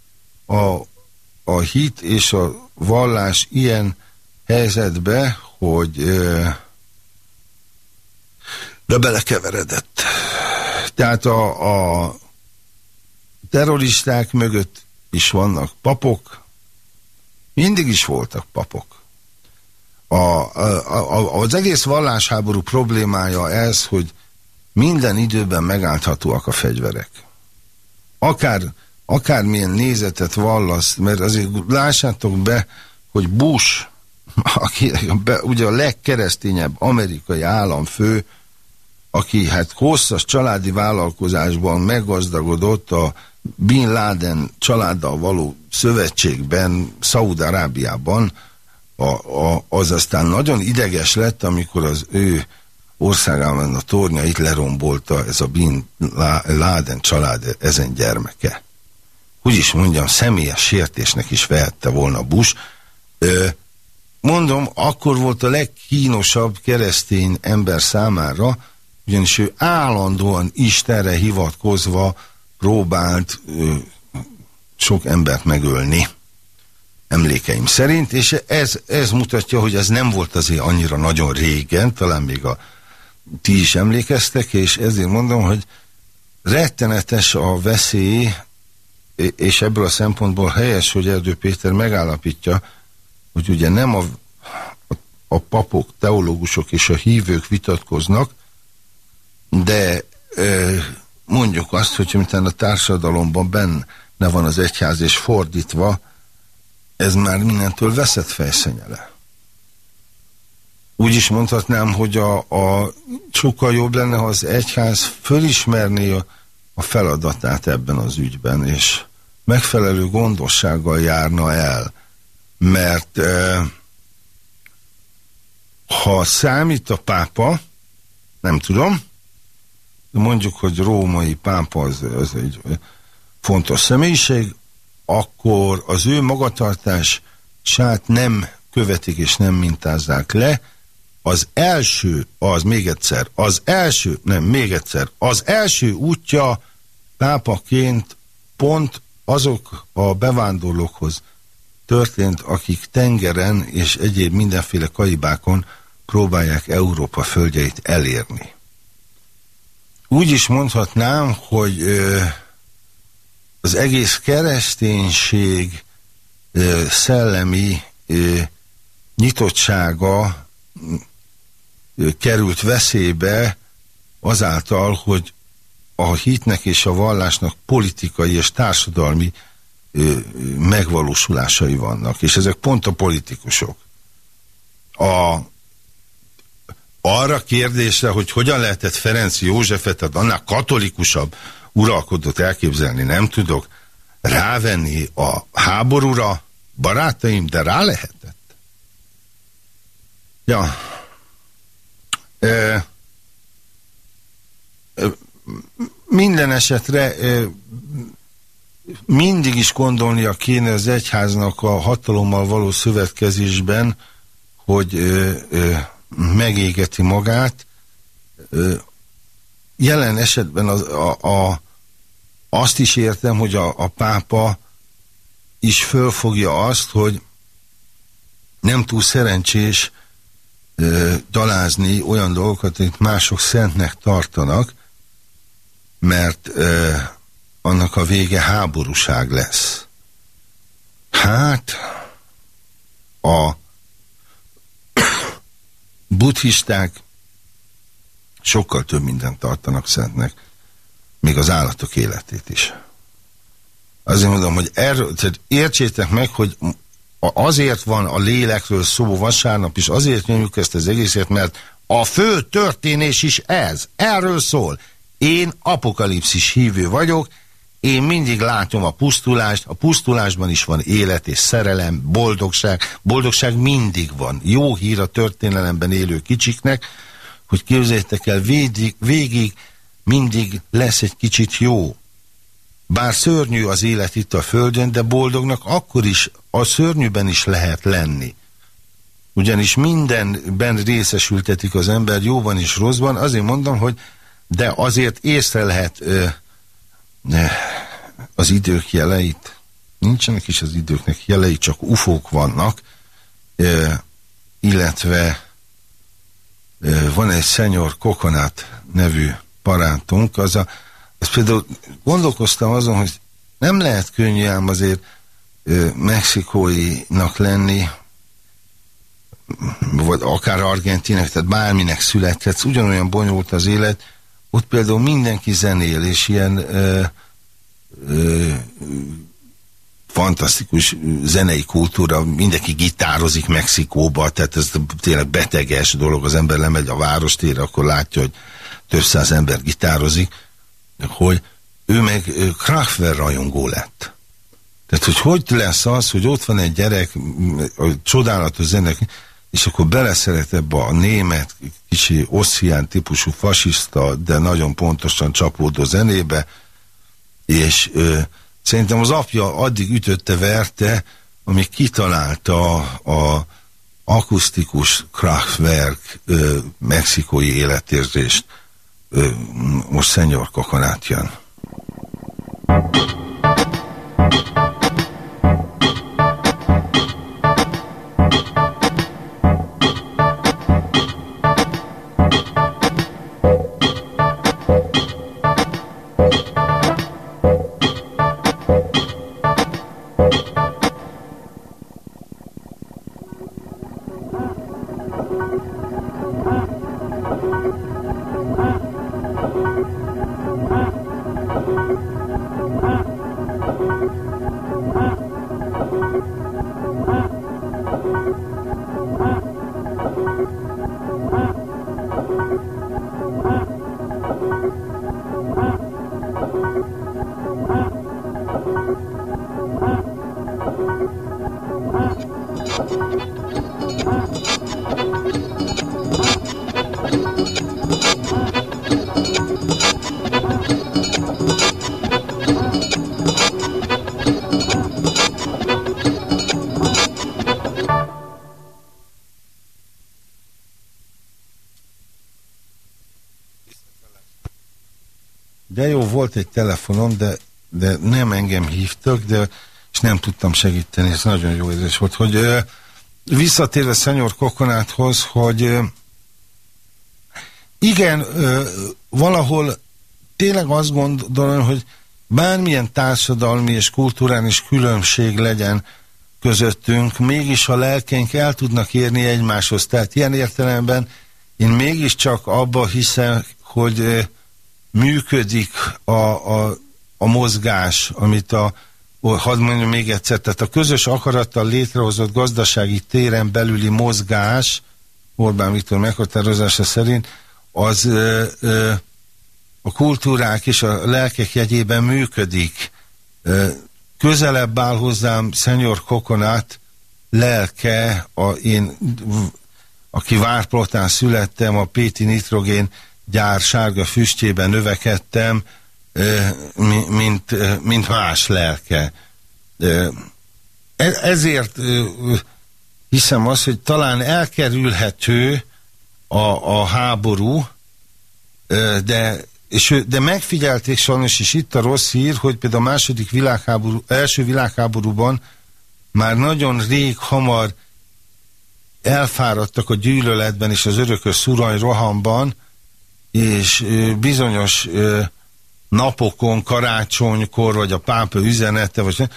a, a hit és a vallás ilyen helyzetbe, hogy e, de belekeveredett. Tehát a, a terroristák mögött is vannak papok, mindig is voltak papok. A, a, a, az egész vallásháború problémája ez, hogy minden időben megállthatóak a fegyverek. Akár, akármilyen nézetet vallasz, mert azért lássátok be, hogy Bush, aki be, ugye a legkeresztényebb amerikai államfő, aki hát hosszas családi vállalkozásban meggazdagodott a Bin Laden családdal való szövetségben, Szaúd-Arábiában, a, a, az aztán nagyon ideges lett, amikor az ő országában a tornyait lerombolta ez a Bin Laden család ezen gyermeke. Úgy is mondjam, személyes sértésnek is vehette volna Bush. Ö, mondom, akkor volt a legkínosabb keresztény ember számára, ugyanis ő állandóan Istenre hivatkozva próbált ö, sok embert megölni emlékeim szerint, és ez, ez mutatja, hogy ez nem volt azért annyira nagyon régen, talán még a ti is emlékeztek, és ezért mondom, hogy rettenetes a veszély és ebből a szempontból helyes, hogy Erdő Péter megállapítja, hogy ugye nem a, a, papok, teológusok és a hívők vitatkoznak, de mondjuk azt, hogy miután a társadalomban benne van az egyház és fordítva, ez már mindentől veszett fejszenyele. Úgy is mondhatnám, hogy a, a sokkal jobb lenne, ha az egyház fölismerné a, a feladatát ebben az ügyben, és megfelelő gondossággal járna el, mert e, ha számít a pápa, nem tudom, mondjuk, hogy római pápa az, az egy fontos személyiség, akkor az ő magatartását nem követik és nem mintázzák le. Az első, az még egyszer, az első, nem, még egyszer, az első útja pápaként pont azok a bevándorlókhoz történt, akik tengeren és egyéb mindenféle kaibákon próbálják Európa földjeit elérni. Úgy is mondhatnám, hogy az egész kereszténység szellemi nyitottsága került veszélybe azáltal, hogy a hitnek és a vallásnak politikai és társadalmi megvalósulásai vannak, és ezek pont a politikusok. A arra kérdésre, hogy hogyan lehetett Ferenc Józsefet, tehát annál katolikusabb uralkodót elképzelni, nem tudok rávenni a háborúra, barátaim, de rá lehetett. Ja. E, minden esetre e, mindig is gondolnia kéne az egyháznak a hatalommal való szövetkezésben, hogy e, e, megégeti magát. Jelen esetben az, a, a, azt is értem, hogy a, a pápa is fölfogja azt, hogy nem túl szerencsés ö, dalázni olyan dolgokat, amit mások szentnek tartanak, mert ö, annak a vége háborúság lesz. Hát a buddhisták sokkal több mindent tartanak szentnek, még az állatok életét is. Azért mondom, hogy erről, tehát értsétek meg, hogy azért van a lélekről szó vasárnap, és azért nyomjuk ezt az egészet, mert a fő történés is ez. Erről szól. Én apokalipszis hívő vagyok, én mindig látom a pusztulást, a pusztulásban is van élet és szerelem, boldogság. Boldogság mindig van. Jó hír a történelemben élő kicsiknek, hogy képzeljétek el, végig, végig mindig lesz egy kicsit jó. Bár szörnyű az élet itt a Földön, de boldognak akkor is, a szörnyűben is lehet lenni. Ugyanis mindenben részesültetik az ember jóban és rosszban, azért mondom, hogy de azért észre lehet ö, az idők jeleit. Nincsenek is az időknek jelei, csak ufók vannak, illetve van egy Szenyor Kokonát nevű parántunk, az a, az például gondolkoztam azon, hogy nem lehet könnyű ám azért mexikóinak lenni, vagy akár argentinek, tehát bárminek születhetsz, ugyanolyan bonyolult az élet, ott például mindenki zenél, és ilyen ö, ö, fantasztikus zenei kultúra, mindenki gitározik Mexikóba, tehát ez tényleg beteges dolog, az ember lemegy a várostére, akkor látja, hogy több száz ember gitározik, hogy ő meg Kraftwerk rajongó lett. Tehát, hogy hogy lesz az, hogy ott van egy gyerek, a csodálatos zenek, és akkor beleszeret ebbe a német, kicsi osszián típusú fasiszta, de nagyon pontosan csapódó zenébe, és ö, szerintem az apja addig ütötte, verte, amíg kitalálta a, a akusztikus Kraftwerk ö, mexikói életérzést. Ö, most Szenyor Kokonát jön. De jó, volt egy telefonom, de, de nem engem hívtak, de és nem tudtam segíteni, ez nagyon jó érzés volt, hogy ö, visszatérve Szenyor Kokonáthoz, hogy ö, igen, ö, valahol tényleg azt gondolom, hogy bármilyen társadalmi és kulturális különbség legyen közöttünk, mégis a lelkeink el tudnak érni egymáshoz. Tehát ilyen értelemben én mégiscsak abba hiszem, hogy működik a, a, a mozgás, amit a, hadd mondjam még egyszer, tehát a közös akarattal létrehozott gazdasági téren belüli mozgás, Orbán Viktor meghatározása szerint, az ö, ö, a kultúrák és a lelkek jegyében működik. Ö, közelebb áll hozzám Szenyor Kokonát lelke, a, én, aki Várplotán születtem, a Péti Nitrogén gyár sárga füstjében növekedtem, mint, mint más lelke. E, ezért hiszem azt, hogy talán elkerülhető a, a háború, de, és, de megfigyelték sajnos is itt a rossz hír, hogy például a második világháború, első világháborúban már nagyon rég, hamar elfáradtak a gyűlöletben és az örökös szurany rohamban, és bizonyos napokon, karácsonykor, vagy a pápa üzenete, vagy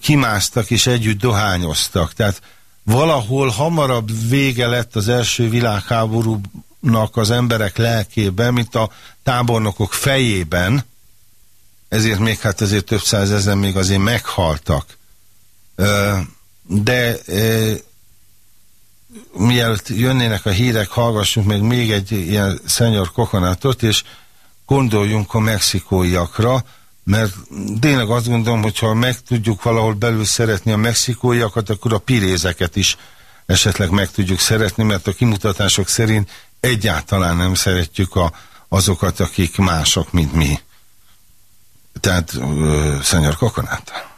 kimásztak és együtt dohányoztak. Tehát valahol hamarabb vége lett az első világháborúnak az emberek lelkében, mint a tábornokok fejében, ezért még hát ezért több százezen még azért meghaltak. De mielőtt jönnének a hírek, hallgassunk meg még egy ilyen szenyor kokonátot, és gondoljunk a mexikóiakra, mert tényleg azt gondolom, hogyha meg tudjuk valahol belül szeretni a mexikóiakat, akkor a pirézeket is esetleg meg tudjuk szeretni, mert a kimutatások szerint egyáltalán nem szeretjük a, azokat, akik mások, mint mi. Tehát, szenyor kokonát.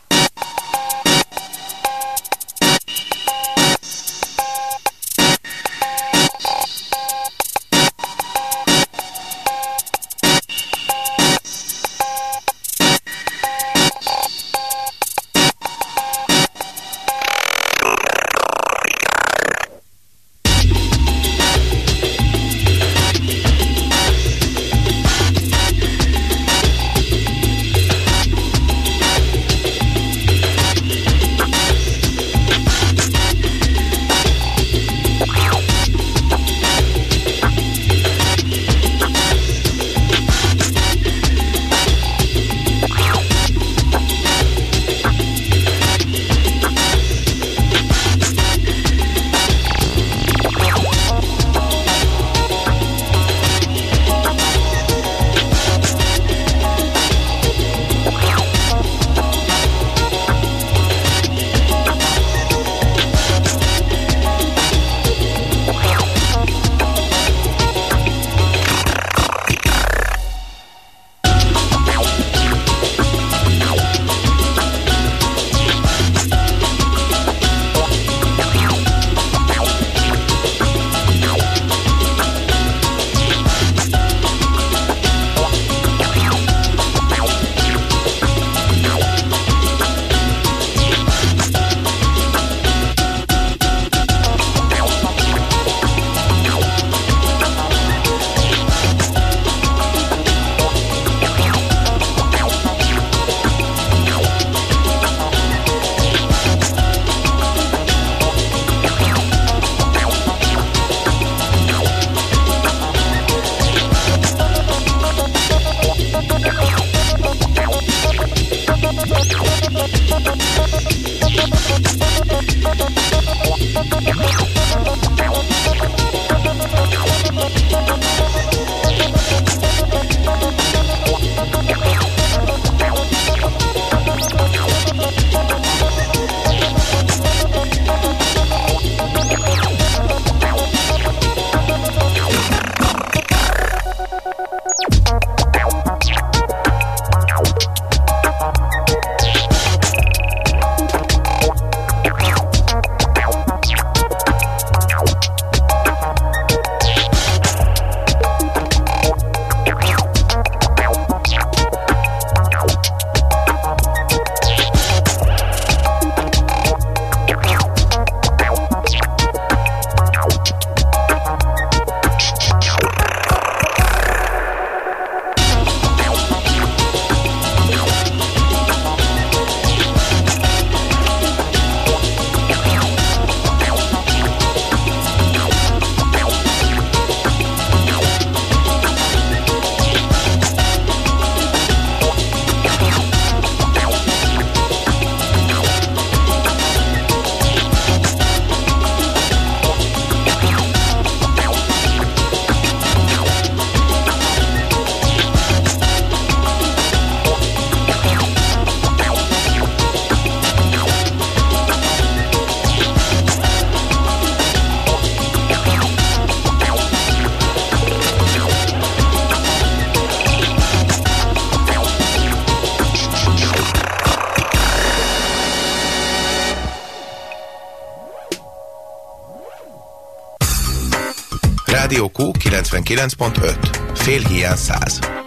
Rádió Q 99.5. Fél hiány 100.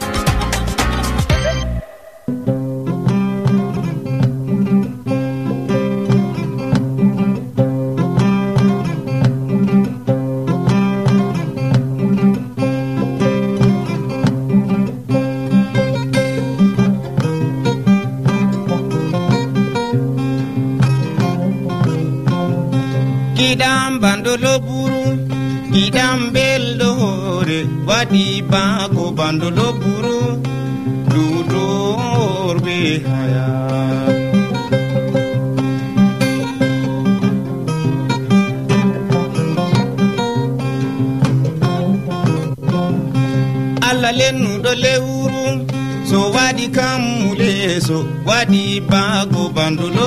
waɗi bako bandolo buro dutorɓe haya. Allah le lewru so wadi kam leeso waɗi bako bandolo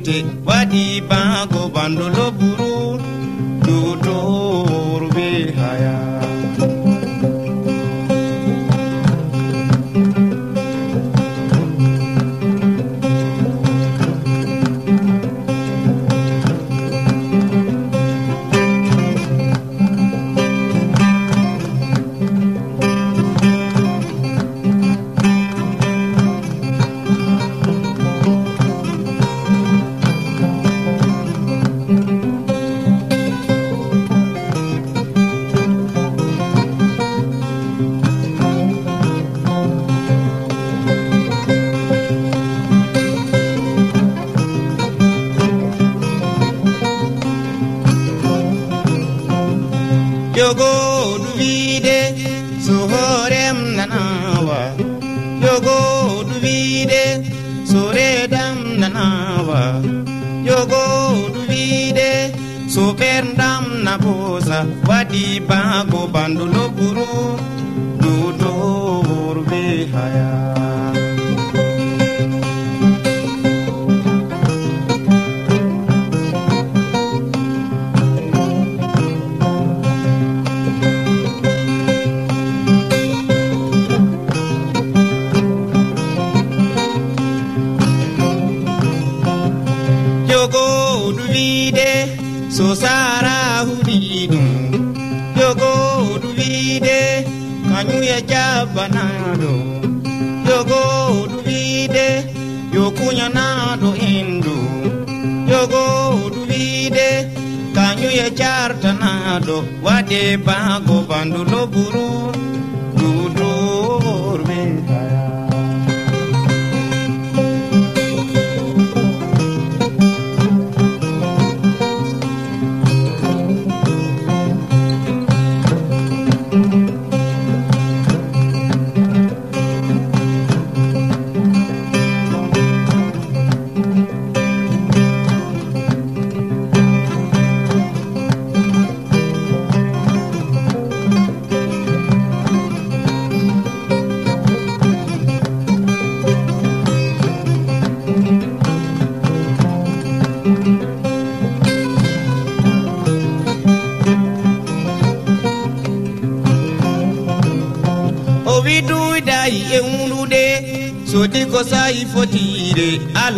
What he bá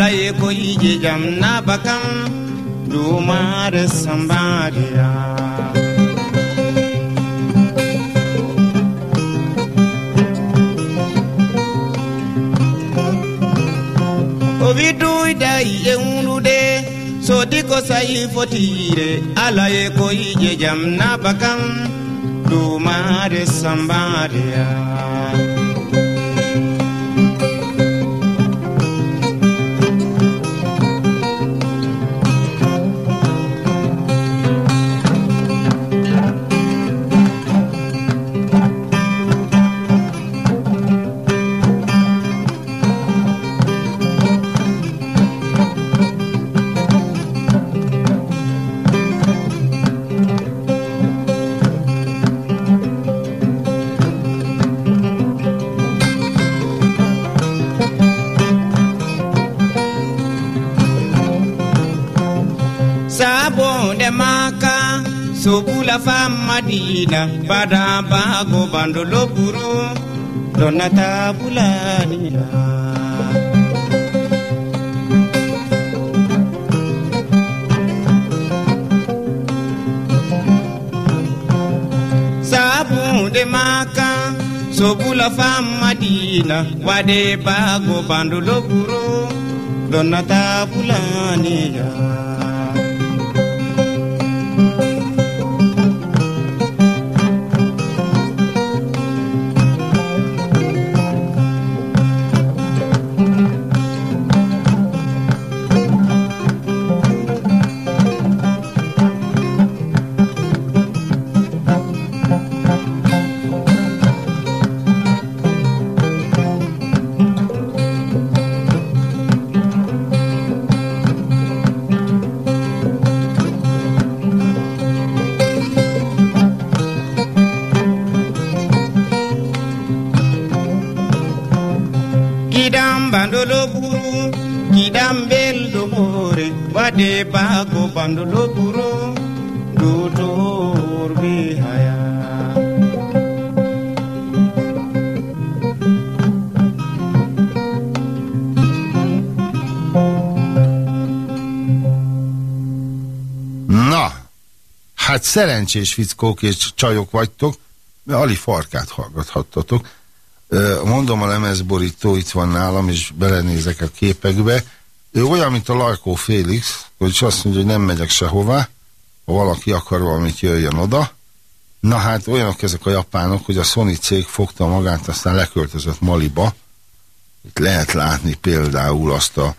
lay ko je jam na bakam dumar sambariya ovi duy day e wulude sodi ko sayi fotire ala e koy je jam na bakam dumar sambariya badan bago bandolo buru donna tabulaniya sabu de makan sobula famadina wade bago bandolo buru donna tabulaniya szerencsés fickók és csajok vagytok, mert Ali Farkát hallgathattatok. Mondom, a lemezborító itt van nálam, és belenézek a képekbe. Ő olyan, mint a Larkó Félix, hogy azt mondja, hogy nem megyek sehová, ha valaki akar valamit, jöjjön oda. Na hát olyanok ezek a japánok, hogy a Sony cég fogta magát, aztán leköltözött Maliba. Itt lehet látni például azt a,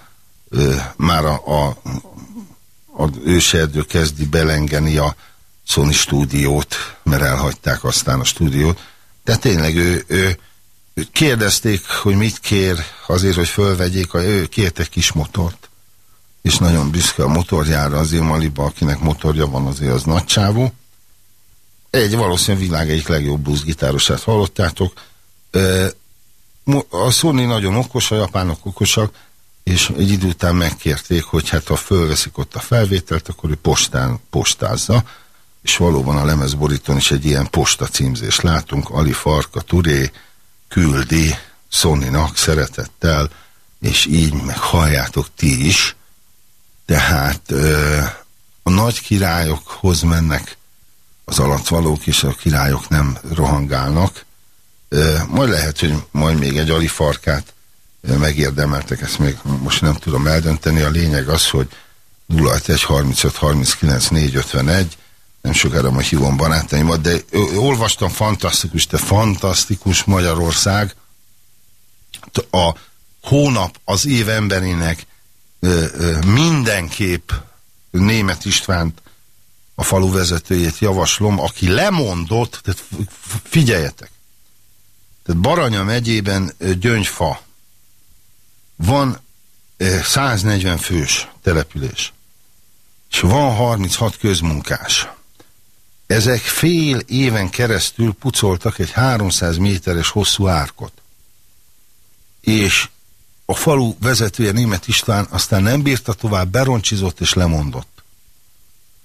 ö, már a, a az őserdő kezdi belengeni a Sony stúdiót, mert elhagyták aztán a stúdiót. De tényleg ő, ő, ő kérdezték, hogy mit kér azért, hogy fölvegyék, a, ő kért egy kis motort. És nagyon büszke a motorjára, azért Maliba, akinek motorja van, azért az nagycsávú. Egy valószínűleg világ egyik legjobb bluesgitárosát hallottátok. A Sony nagyon okos, a japánok okosak, és egy idő után megkérték, hogy hát ha fölveszik ott a felvételt, akkor ő postán postázza, és valóban a lemezborítón is egy ilyen posta címzést látunk, Ali Farka Turé küldi Sony-nak szeretettel, és így meg halljátok ti is, tehát ö, a nagy királyokhoz mennek az alattvalók, és a királyok nem rohangálnak. Ö, majd lehet, hogy majd még egy Ali Farkát megérdemeltek, ezt még most nem tudom eldönteni. A lényeg az, hogy 061 35 39 451 nem sokára majd hívom barátaimat, de olvastam fantasztikus, de fantasztikus Magyarország. A hónap az év emberének mindenképp német Istvánt, a falu vezetőjét javaslom, aki lemondott, tehát figyeljetek, tehát Baranya megyében Gyöngyfa van 140 fős település, és van 36 közmunkás. Ezek fél éven keresztül pucoltak egy 300 méteres hosszú árkot. És a falu vezetője német István aztán nem bírta tovább, beroncsizott és lemondott.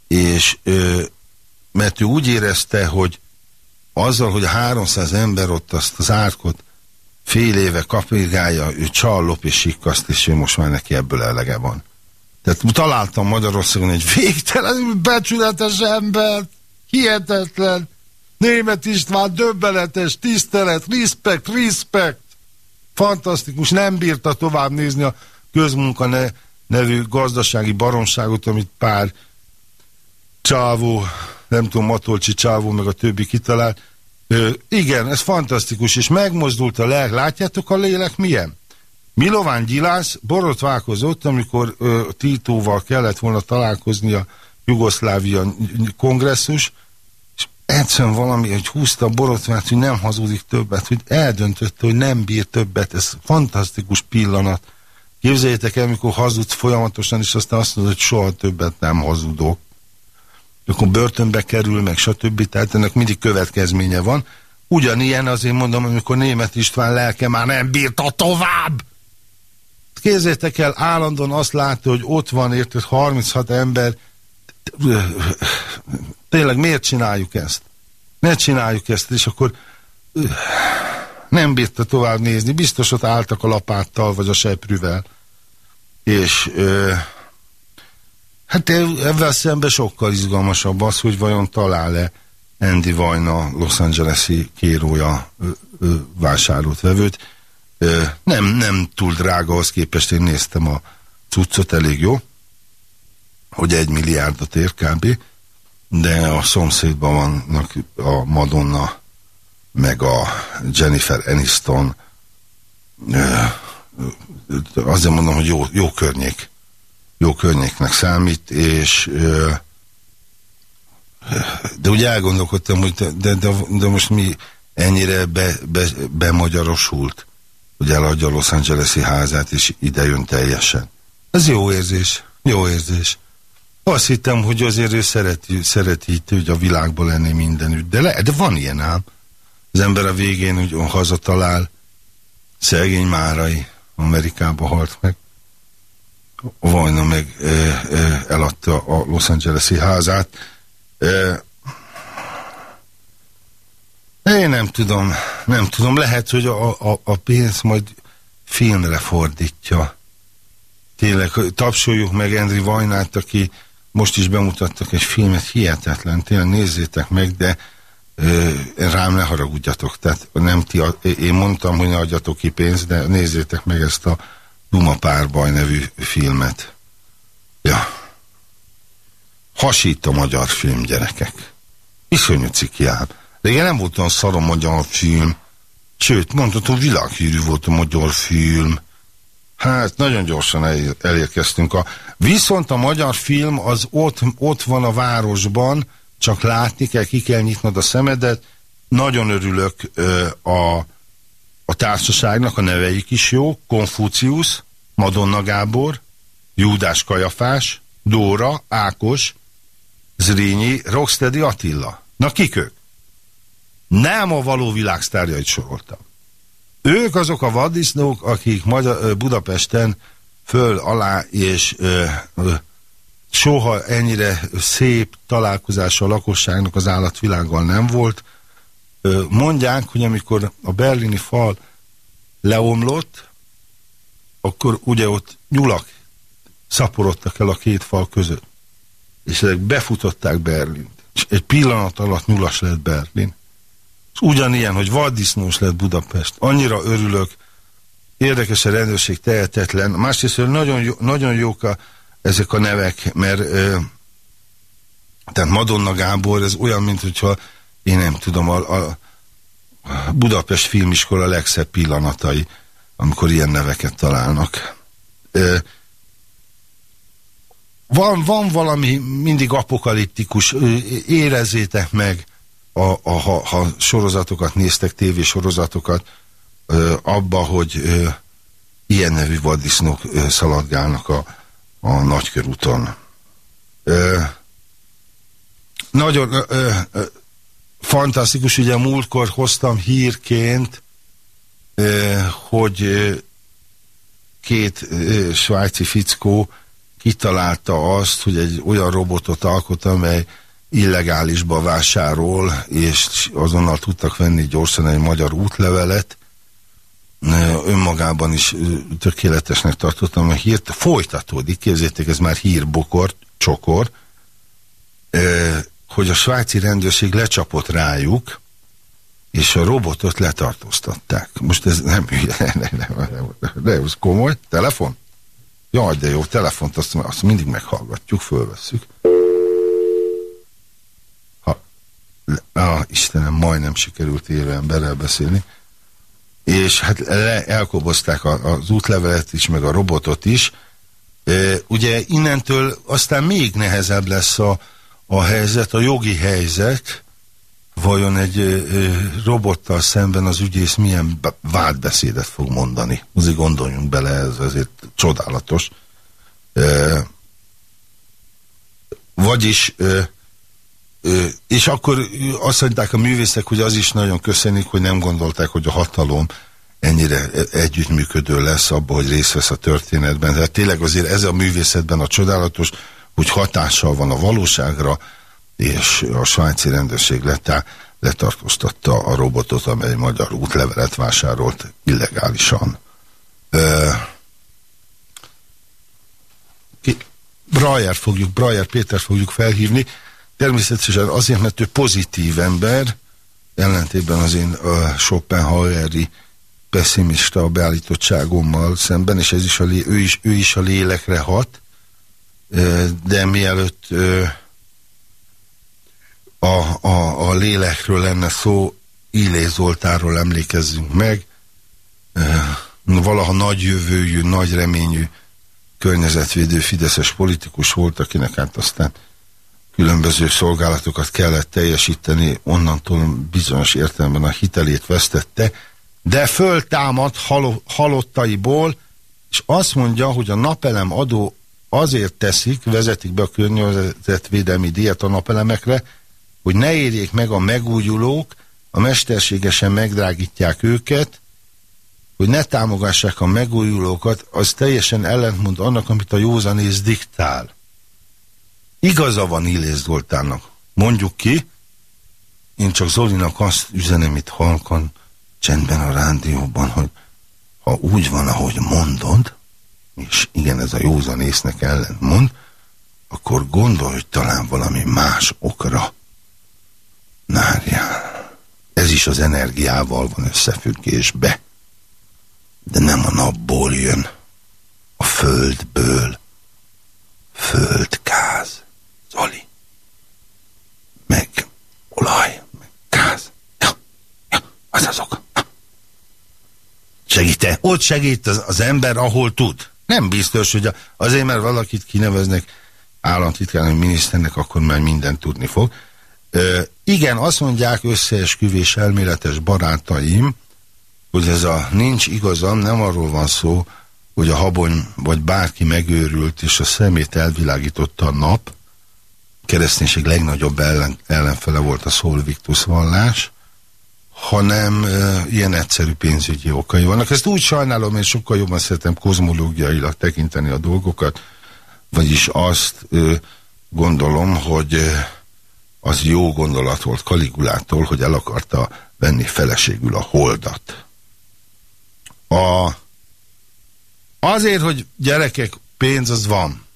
És ö, mert ő úgy érezte, hogy azzal, hogy a 300 ember ott azt az árkot fél éve kapirgálja, ő csallop és sikkaszt, és ő most már neki ebből elege van. Tehát találtam Magyarországon egy végtelenül becsületes embert, hihetetlen, német István, döbbenetes, tisztelet, respect, respect, fantasztikus, nem bírta tovább nézni a közmunka ne, nevű gazdasági baromságot, amit pár csávó, nem tudom, Matolcsi csávó, meg a többi kitalált. Ö, igen, ez fantasztikus, és megmozdult a lelk. Látjátok a lélek milyen? Milován Gyilász borotválkozott, amikor ö, Titóval kellett volna találkozni a Jugoszlávia kongresszus, és egyszerűen valami, hogy húzta a borotvát, hogy nem hazudik többet, hogy eldöntötte, hogy nem bír többet. Ez fantasztikus pillanat. Képzeljétek el, amikor hazudsz folyamatosan, és aztán azt mondod, hogy soha többet nem hazudok. Akkor börtönbe kerül, meg stb. Tehát ennek mindig következménye van. Ugyanilyen azért mondom, amikor német István lelke már nem bírta tovább. Képzeljétek el, állandóan azt látja, hogy ott van, érted, 36 ember, tényleg miért csináljuk ezt? Miért csináljuk ezt? És akkor nem bírta tovább nézni. Biztos ott álltak a lapáttal, vagy a seprűvel. És hát ebben szemben sokkal izgalmasabb az, hogy vajon talál-e Andy Vajna Los Angeles-i kérója vásárolt vevőt. Nem, nem túl drága, az képest én néztem a cuccot, elég jó hogy egy milliárdot ér kb. De a szomszédban vannak a Madonna, meg a Jennifer Aniston. Azért mondom, hogy jó, jó környék. Jó környéknek számít, és de úgy elgondolkodtam, hogy de, de, de, most mi ennyire be, be, bemagyarosult, hogy eladja a Los Angeles-i házát, és ide jön teljesen. Ez jó érzés, jó érzés. Azt hittem, hogy azért ő szereti, szereti hogy a világban lenni mindenütt. De, le, de van ilyen ám. Az ember a végén úgy hazatalál, szegény Márai Amerikába halt meg. Vajna meg e, e, eladta a Los Angeles-i házát. E, én nem tudom, nem tudom. Lehet, hogy a, a, a pénz majd filmre fordítja. Tényleg, tapsoljuk meg Endri Vajnát, aki most is bemutattak egy filmet, hihetetlen, tényleg nézzétek meg, de ö, rám ne haragudjatok. Tehát nem ti, én mondtam, hogy ne adjatok ki pénzt, de nézzétek meg ezt a Duma Párbaj nevű filmet. Ja. Hasít a magyar film, gyerekek. Iszonyú cikiám. Régen nem volt olyan szarom magyar film. Sőt, mondhatom, világhírű volt a magyar film. Hát, nagyon gyorsan elérkeztünk. A, viszont a magyar film az ott, ott van a városban, csak látni kell, ki kell nyitnod a szemedet. Nagyon örülök ö, a, a társaságnak, a neveik is jó. Konfúciusz, Madonna Gábor, Júdás Kajafás, Dóra, Ákos, Zrínyi, Rocksteady Attila. Na kik ők? Nem a való világsztárjait soroltam. Ők azok a vaddisznók, akik Magyar, Budapesten föl, alá és ö, ö, soha ennyire szép találkozása a lakosságnak az állatvilággal nem volt. Ö, mondják, hogy amikor a berlini fal leomlott, akkor ugye ott nyulak szaporodtak el a két fal között. És ezek befutották Berlint. És egy pillanat alatt nyulas lett Berlin. És ugyanilyen, hogy vaddisznós lett Budapest. Annyira örülök, érdekes a rendőrség tehetetlen. Másrészt nagyon, jó, nagyon jók a, ezek a nevek, mert ö, tehát Madonna Gábor, ez olyan, mint hogyha én nem tudom, a, a Budapest filmiskola legszebb pillanatai, amikor ilyen neveket találnak. Ö, van, van valami mindig apokaliptikus, érezzétek meg, a, a, ha, ha sorozatokat néztek, tévésorozatokat, abba, hogy ö, ilyen nevű vaddisznók ö, szaladgálnak a, a nagykörúton. Ö, nagyon ö, ö, fantasztikus, ugye múltkor hoztam hírként, ö, hogy ö, két ö, svájci fickó kitalálta azt, hogy egy olyan robotot alkot, amely illegálisba vásárol, és azonnal tudtak venni gyorsan egy magyar útlevelet, önmagában is tökéletesnek tartottam a hírt, folytatódik, képzétek, ez már hírbokor, csokor, hogy a svájci rendőrség lecsapott rájuk, és a robotot letartóztatták. Most ez nem, nem, nem, nem, nem ez komoly. Telefon? Jaj, de jó, telefont azt, azt mindig meghallgatjuk, fölvesszük. Ha, ah, Istenem, majdnem sikerült élő emberrel beszélni és hát le, elkobozták a, az útlevelet is, meg a robotot is. E, ugye innentől aztán még nehezebb lesz a, a helyzet, a jogi helyzet, vajon egy e, robottal szemben az ügyész milyen vádbeszédet fog mondani. Azért gondoljunk bele, ez azért csodálatos. E, vagyis e, és akkor azt mondták a művészek, hogy az is nagyon köszönik, hogy nem gondolták, hogy a hatalom ennyire e, együttműködő lesz abban, hogy részt vesz a történetben. Tehát tényleg azért ez a művészetben a csodálatos, hogy hatással van a valóságra, és a svájci rendőrség letá, letartóztatta a robotot, amely magyar útlevelet vásárolt illegálisan. Uh, Brajer fogjuk, Brajer Péter fogjuk felhívni, Természetesen azért, mert ő pozitív ember, ellentétben az én uh, Schopenhaueri pessimista beállítottságommal szemben, és ez is a ő, is, ő is a lélekre hat, de mielőtt a, a, a lélekről lenne szó, Illé Zoltárról emlékezzünk meg, valaha nagy jövőjű, nagy reményű környezetvédő fideszes politikus volt, akinek hát aztán különböző szolgálatokat kellett teljesíteni, onnantól bizonyos értelemben a hitelét vesztette, de föltámad halo, halottaiból, és azt mondja, hogy a napelem adó azért teszik, vezetik be a környezetvédelmi díjat a napelemekre, hogy ne érjék meg a megújulók, a mesterségesen megdrágítják őket, hogy ne támogassák a megújulókat, az teljesen ellentmond annak, amit a józanész diktál. Igaza van Illés Zoltánnak. Mondjuk ki, én csak Zolinak azt üzenem itt halkan, csendben a rádióban, hogy ha úgy van, ahogy mondod, és igen, ez a józan észnek ellen mond, akkor gondolj talán valami más okra. Nárján, ez is az energiával van összefüggésbe, de nem a napból jön, a földből, földkáz. Zoli. Meg olaj, meg gáz. Ja, ja, az az ok. Segíte. Ott segít az, az ember, ahol tud. Nem biztos, hogy azért, mert valakit kineveznek államtitkárnak, miniszternek, akkor már mindent tudni fog. Ö, igen, azt mondják összeesküvés elméletes barátaim, hogy ez a nincs igazam, nem arról van szó, hogy a habony vagy bárki megőrült, és a szemét elvilágította a nap, kereszténység legnagyobb ellen, ellenfele volt a szolviktus vallás, hanem e, ilyen egyszerű pénzügyi okai vannak. Ezt úgy sajnálom, én sokkal jobban szeretem kozmológiailag tekinteni a dolgokat, vagyis azt e, gondolom, hogy e, az jó gondolat volt Kaligulától, hogy el akarta venni feleségül a holdat. A, azért, hogy gyerekek, pénz az van.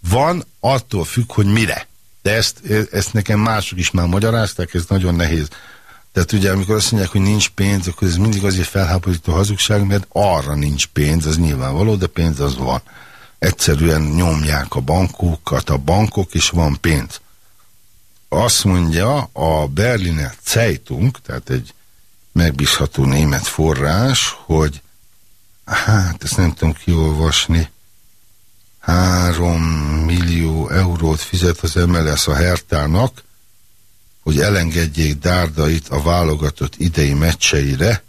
Van, attól függ, hogy mire. De ezt, ezt nekem mások is már magyarázták, ez nagyon nehéz Tehát ugye, amikor azt mondják, hogy nincs pénz, akkor ez mindig azért felháborító hazugság, mert arra nincs pénz, az nyilvánvaló, de pénz az van. Egyszerűen nyomják a bankokat, a bankok, és van pénz. Azt mondja a Berliner Zeitung, tehát egy megbízható német forrás, hogy hát ezt nem tudom kiolvasni, három millió eurót fizet az MLS a Hertának, hogy elengedjék Dárdait a válogatott idei meccseire.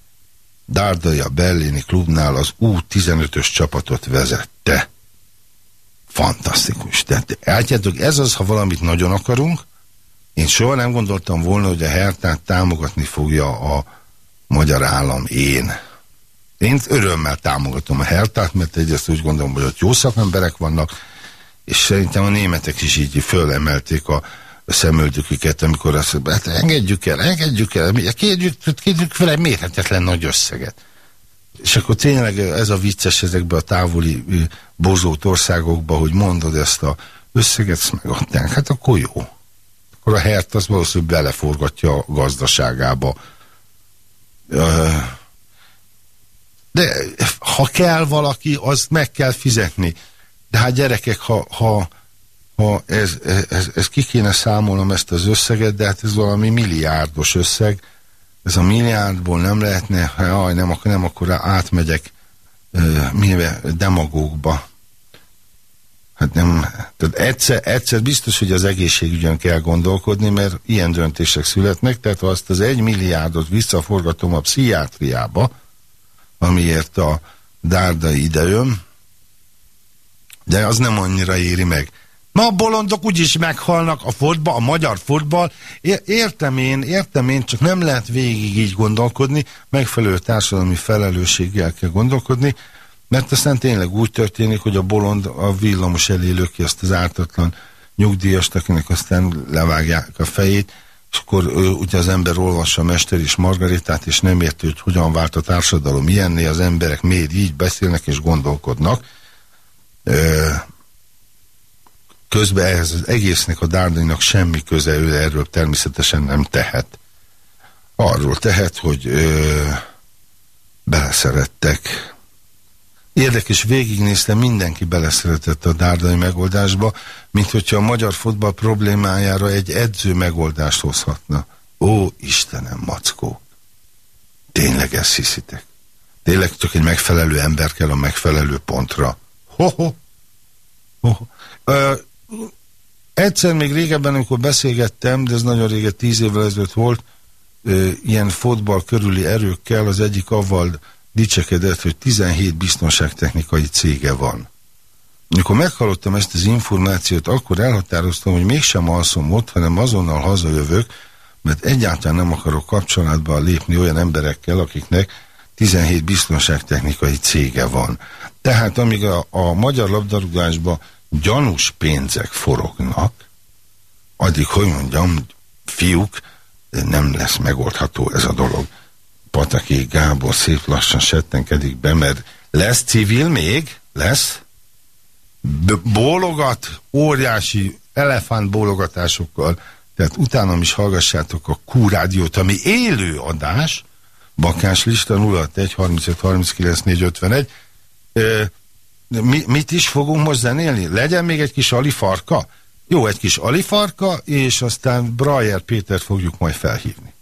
Dárdai a berlini klubnál az U15-ös csapatot vezette. Fantasztikus. Tehát látjátok, ez az, ha valamit nagyon akarunk, én soha nem gondoltam volna, hogy a Hertát támogatni fogja a magyar állam én. Én örömmel támogatom a Hertát, mert egyrészt úgy gondolom, hogy ott jó szakemberek vannak, és szerintem a németek is így fölemelték a, a szemöldüküket, amikor azt mondja, hát engedjük el, engedjük el, kérjük, kérjük fel egy mérhetetlen nagy összeget. És akkor tényleg ez a vicces ezekbe a távoli bozót országokba, hogy mondod ezt a összeget, ezt megadták, hát akkor jó. Akkor a hert az valószínűleg beleforgatja a gazdaságába. De ha kell valaki, azt meg kell fizetni. De hát gyerekek, ha, ha, ha ez, ez, ez ki kéne számolnom ezt az összeget, de hát ez valami milliárdos összeg, ez a milliárdból nem lehetne, ha jaj, nem, akkor nem, akkor átmegyek mivel demagógba. Hát nem, tehát egyszer, egyszer biztos, hogy az egészségügyön kell gondolkodni, mert ilyen döntések születnek, tehát ha azt az egy milliárdot visszaforgatom a pszichiátriába, amiért a dárdai idejön, de az nem annyira éri meg. Ma a bolondok úgyis meghalnak a fotball, a magyar fotball. Értem én, értem én, csak nem lehet végig így gondolkodni, megfelelő társadalmi felelősséggel kell gondolkodni, mert aztán tényleg úgy történik, hogy a bolond a villamos elé löki azt az ártatlan nyugdíjast, akinek aztán levágják a fejét, és akkor ő, ugye az ember olvassa a Mester és Margaritát, és nem érti, hogy hogyan vált a társadalom ilyenné, az emberek miért így beszélnek és gondolkodnak. Közben ehhez az egésznek a Dárdainak semmi köze, ő erről természetesen nem tehet. Arról tehet, hogy ö, beleszerettek Érdekes, végignéztem, mindenki beleszeretett a dárdai megoldásba, mint hogyha a magyar fotball problémájára egy edző megoldást hozhatna. Ó, Istenem, mackó! Tényleg ezt hiszitek? Tényleg csak egy megfelelő ember kell a megfelelő pontra. Ho-ho! Egyszer még régebben, amikor beszélgettem, de ez nagyon régen, tíz évvel ezelőtt volt, ö, ilyen fotball körüli erőkkel, az egyik avval dicsekedett, hogy 17 biztonságtechnikai cége van. Mikor meghallottam ezt az információt, akkor elhatároztam, hogy mégsem alszom ott, hanem azonnal hazajövök, mert egyáltalán nem akarok kapcsolatba lépni olyan emberekkel, akiknek 17 biztonságtechnikai cége van. Tehát amíg a, a magyar labdarúgásban gyanús pénzek forognak, addig, hogy mondjam, fiúk, nem lesz megoldható ez a dolog. Pataki Gábor szép lassan settenkedik be, mert lesz civil még, lesz, bólogat, óriási elefánt bólogatásokkal, tehát utána is hallgassátok a Q-rádiót, ami élő adás, bakás lista 061 35 39 451. mi, mit is fogunk most zenélni? Legyen még egy kis alifarka? Jó, egy kis alifarka, és aztán Brajer Pétert fogjuk majd felhívni.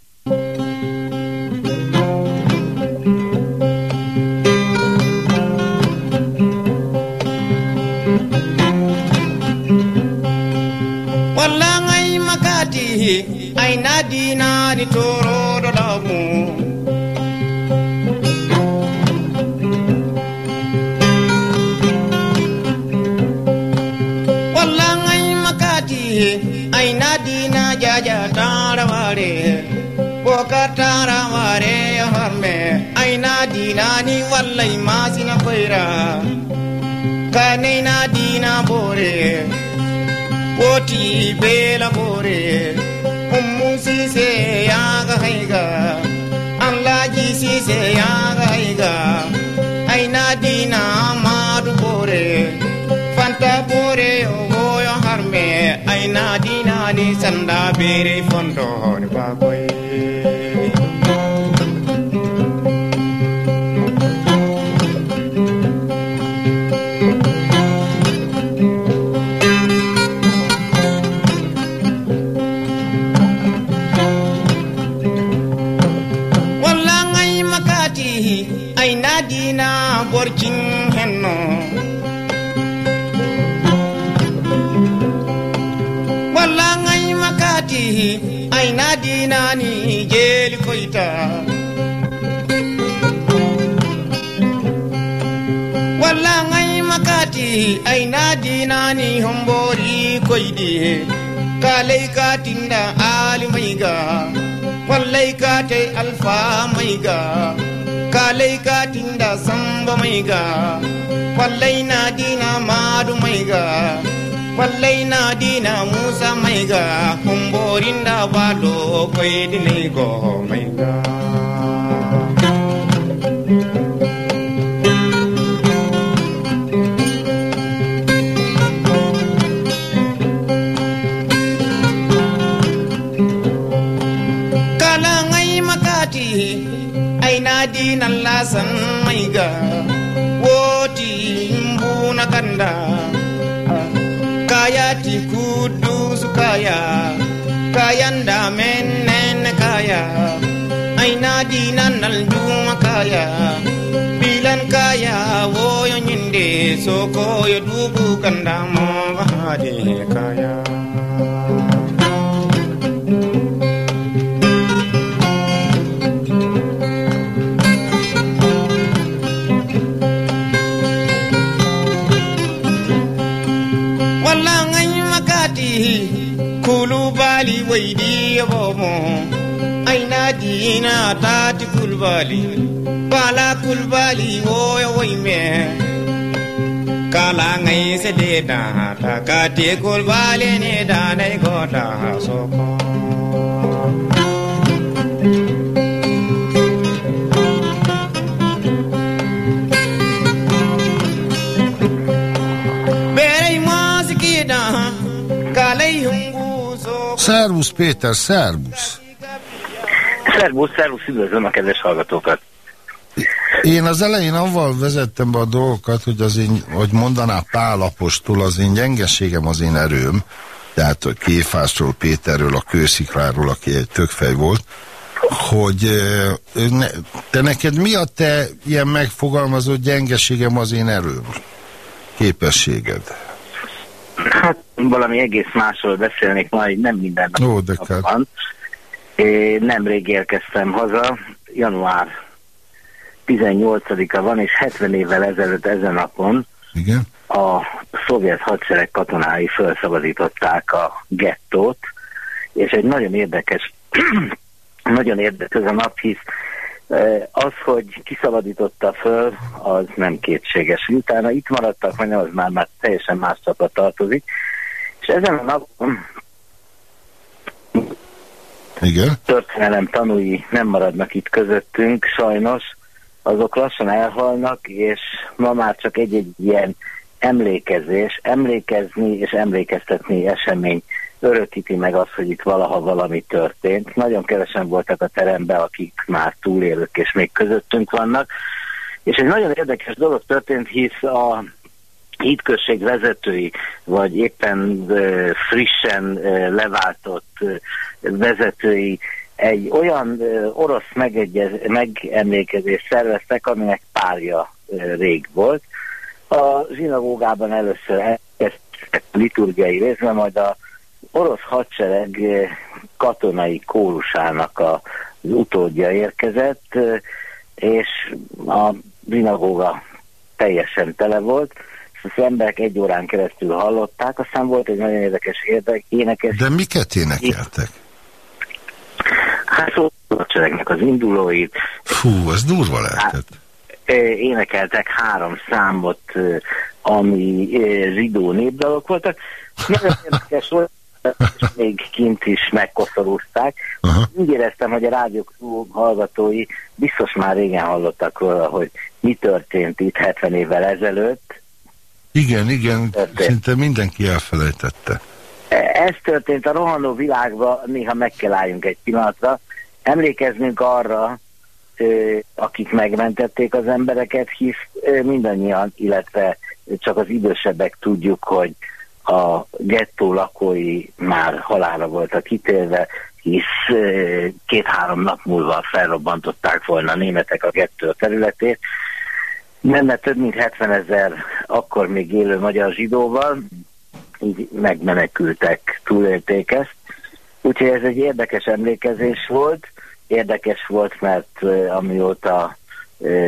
ni toroɗo lamu walla ay makati ay nadina jaja taraware bokartaraware farme ay na wallay masina koyra kanay nadina bore woti bela bore. gisisiyang haiga Allah gisisiyang haiga aina dina maru bore fanta bore ogoyo harme aina dina ni sanda bere fondo ni bagoye ita. Wallan ai makati ai dina nani hombori koide ka katin da alimai ga wallai katai alfa mai ga kalai katin da samba mai ga wallai na dina madu mai ga kwallai na dina musa mai ga kumborin da ba lokai dinai ga mai ga. Sukaya kayanda menen kaya. Aina dinan nalduma kaya. Bilan kaya woyo nyinde soko yo dubu kanda mo bahade kaya कुलबाली बाला कुलबाली ओ ओई में ngai se de da ta ka te kurbale ne da nai go da so ko Servus, Peter, servus. Szervusz! Szervusz, üdvözlöm a kedves hallgatókat! Én az elején avval vezettem be a dolgokat, hogy, az én, hogy mondaná Pál Apostol, az én gyengeségem, az én erőm, tehát a Kéfásról, Péterről, a Kőszikláról, aki egy tökfej volt, hogy ne, te neked mi a te ilyen megfogalmazott gyengeségem, az én erőm? Képességed? Hát valami egész másról beszélnék majd, nem minden Ó, de van. Én nemrég érkeztem haza, január 18-a van, és 70 évvel ezelőtt ezen napon Igen? a szovjet hadsereg katonái felszabadították a gettót, és egy nagyon érdekes, nagyon érdekes a nap, hisz az, hogy kiszabadította föl, az nem kétséges. Utána itt maradtak, vagy nem, az már, már teljesen más csapat tartozik. És ezen a napon Igen? történelem tanúi nem maradnak itt közöttünk, sajnos. Azok lassan elhalnak, és ma már csak egy-egy ilyen emlékezés, emlékezni és emlékeztetni esemény örökíti meg azt, hogy itt valaha valami történt. Nagyon kevesen voltak a teremben, akik már túlélők és még közöttünk vannak. És egy nagyon érdekes dolog történt, hisz a hídközség vezetői, vagy éppen frissen leváltott vezetői egy olyan orosz megegyez, megemlékezést szerveztek, aminek párja rég volt. A zsinagógában először elkezdtek liturgiai részben, majd a orosz hadsereg katonai kórusának az utódja érkezett, és a zsinagóga teljesen tele volt, az emberek egy órán keresztül hallották, aztán volt egy nagyon érdekes érdek, énekes. De miket énekeltek? Hát szó hadseregnek az indulóit. Fú, az durva lehetett. Énekeltek három számot, ami zsidó népdalok voltak. Nagyon érdekes volt, és még kint is megkoszorúzták. Úgy éreztem, hogy a rádiók hallgatói biztos már régen hallottak róla, hogy mi történt itt 70 évvel ezelőtt. Igen, igen, történt. szinte mindenki elfelejtette. Ez történt a rohanó világban, néha meg kell álljunk egy pillanatra. Emlékeznünk arra, akik megmentették az embereket, hisz mindannyian, illetve csak az idősebbek tudjuk, hogy a gettó lakói már halára voltak ítélve, hisz két-három nap múlva felrobbantották volna a németek a gettó területét. Menne több mint 70 ezer akkor még élő magyar zsidóval, így megmenekültek, túlélték ezt. Úgyhogy ez egy érdekes emlékezés volt. Érdekes volt, mert amióta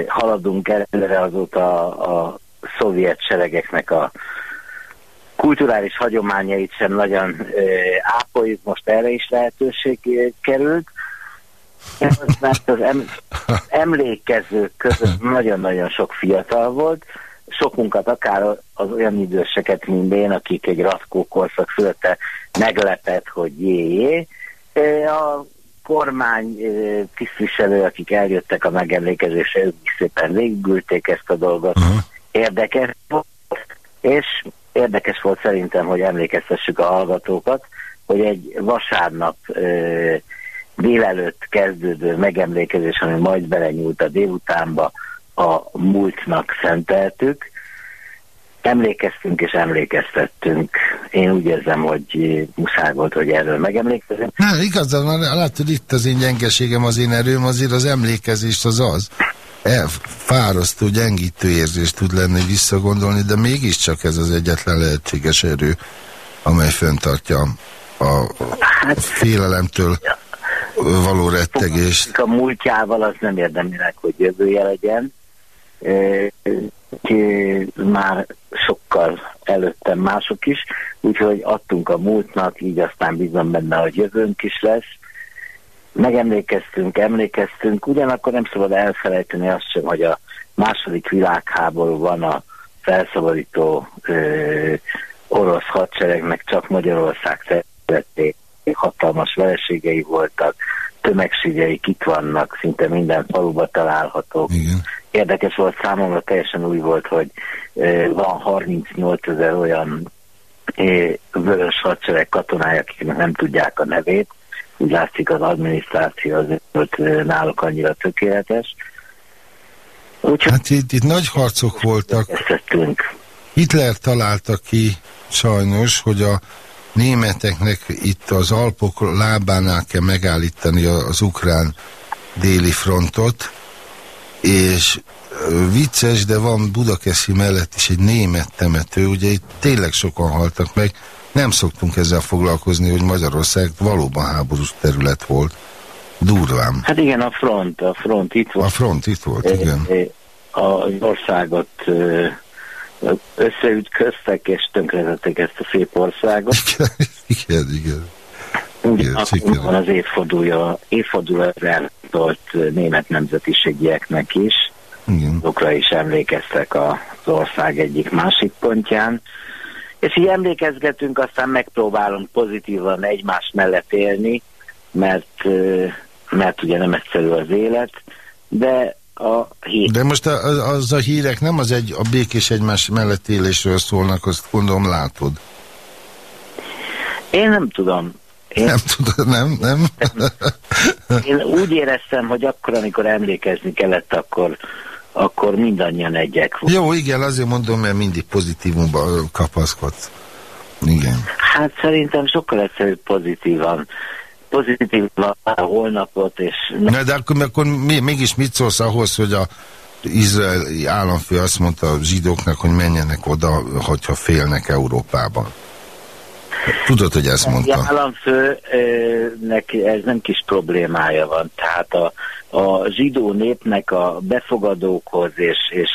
haladunk előre, azóta a, szovjet seregeknek a kulturális hagyományait sem nagyon ápoljuk, most erre is lehetőség került. Mert az em emlékezők között nagyon-nagyon sok fiatal volt, sokunkat, akár az olyan időseket, mint én, akik egy ratkó korszak születe meglepett, hogy jé, jé. A kormány tisztviselő, akik eljöttek a megemlékezésre, ők is szépen végigbülték ezt a dolgot. Uh -huh. Érdekes volt, és érdekes volt szerintem, hogy emlékeztessük a hallgatókat, hogy egy vasárnap délelőtt kezdődő megemlékezés, ami majd belenyúlt a délutánba, a múltnak szenteltük. Emlékeztünk és emlékeztettünk. Én úgy érzem, hogy muszáj volt, hogy erről megemlékezem. Na, igazán látod, itt az én gyengeségem, az én erőm, azért az emlékezést az az. E, fárasztó, gyengítő érzés tud lenni visszagondolni, de mégiscsak ez az egyetlen lehetséges erő, amely föntartja a hát, félelemtől való rettegést. A múltjával az nem érdemli meg, hogy jövője legyen már sokkal előttem mások is, úgyhogy adtunk a múltnak, így aztán bízom benne, hogy jövőnk is lesz. Megemlékeztünk, emlékeztünk, ugyanakkor nem szabad elfelejteni azt sem, hogy a második világháború van a felszabadító ö, orosz hadseregnek csak Magyarország területén hatalmas vereségei voltak, tömegségeik itt vannak, szinte minden faluba találhatók. Igen. Érdekes volt számomra, teljesen új volt, hogy van 38 ezer olyan vörös hadsereg katonája, akik nem tudják a nevét. Úgy látszik az adminisztráció azért volt náluk annyira tökéletes. Úgyhogy hát itt, itt nagy harcok voltak. Hitler találta ki sajnos, hogy a németeknek itt az Alpok lábánál kell megállítani az ukrán déli frontot, és vicces, de van Budakeszi mellett is egy német temető, ugye itt tényleg sokan haltak meg, nem szoktunk ezzel foglalkozni, hogy Magyarország valóban háborús terület volt. Durván. Hát igen, a front, a front itt volt. A front itt volt, igen. Az országot összeütköztek és tönkretették ezt a szép országot. Igen, igen. igen. van az évfordulja, évfordulóra volt német nemzetiségieknek is. Igen. Azokra is emlékeztek az ország egyik másik pontján. És így emlékezgetünk, aztán megpróbálunk pozitívan egymás mellett élni, mert, mert ugye nem egyszerű az élet, de a hír. De most a, az a hírek nem az egy a békés egymás mellett élésről szólnak, azt gondolom látod. Én nem tudom. Én, nem tudod, nem, nem? Én úgy éreztem, hogy akkor, amikor emlékezni kellett, akkor, akkor mindannyian egyek volt. Jó, igen, azért mondom, mert mindig pozitívumban kapaszkodsz. Igen. Hát szerintem sokkal egyszerűbb pozitívan pozitív a holnapot, és... Na, de akkor, akkor mégis mit szólsz ahhoz, hogy a izraeli államfő azt mondta a zsidóknak, hogy menjenek oda, hogyha félnek Európában? Tudod, hogy ezt mondta? Az államfőnek ez nem kis problémája van. Tehát a, a zsidó népnek a befogadókhoz, és, és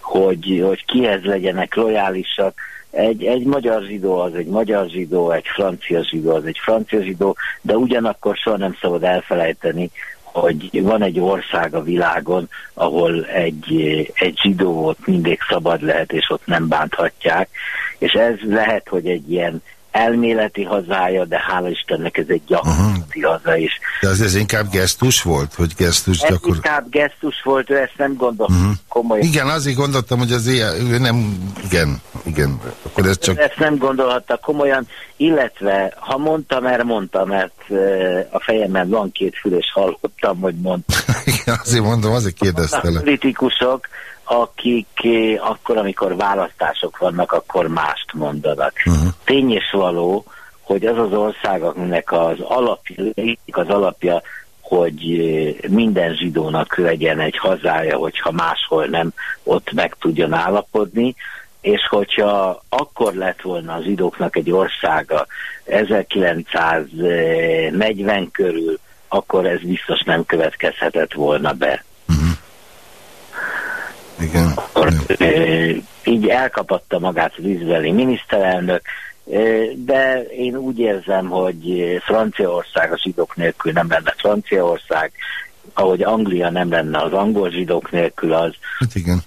hogy, hogy kihez legyenek lojálisak, egy, egy magyar zsidó az egy magyar zsidó, egy francia zsidó az egy francia zsidó, de ugyanakkor soha nem szabad elfelejteni, hogy van egy ország a világon, ahol egy, egy zsidó ott mindig szabad lehet, és ott nem bánthatják, és ez lehet, hogy egy ilyen elméleti hazája, de hála Istennek ez egy gyakorlati uh -huh. haza is. De az ez inkább gesztus volt, hogy gesztus gyakor... inkább gesztus volt, ő ezt nem gondoltam uh mhm. -huh. komolyan. Igen, azért gondoltam, hogy az ilyen, ő nem, igen, igen, akkor ez csak... Ezt nem gondolhatta komolyan, illetve ha mondta, mert mondta, mert a fejemben van két fül, és hallottam, hogy mondta. igen, azért mondom, azért kérdeztelek. A politikusok, akik eh, akkor, amikor választások vannak, akkor mást mondanak. Uh -huh. Tény és való, hogy az az ország, aminek az alapja, az alapja hogy minden zsidónak legyen egy hazája, hogyha máshol nem, ott meg tudjon állapodni, és hogyha akkor lett volna az zsidóknak egy országa 1940 körül, akkor ez biztos nem következhetett volna be. Igen. Akkor, így elkapatta magát az izraeli miniszterelnök, de én úgy érzem, hogy Franciaország a zsidók nélkül nem lenne Franciaország, ahogy Anglia nem lenne az angol zsidók nélkül az. Hát igen.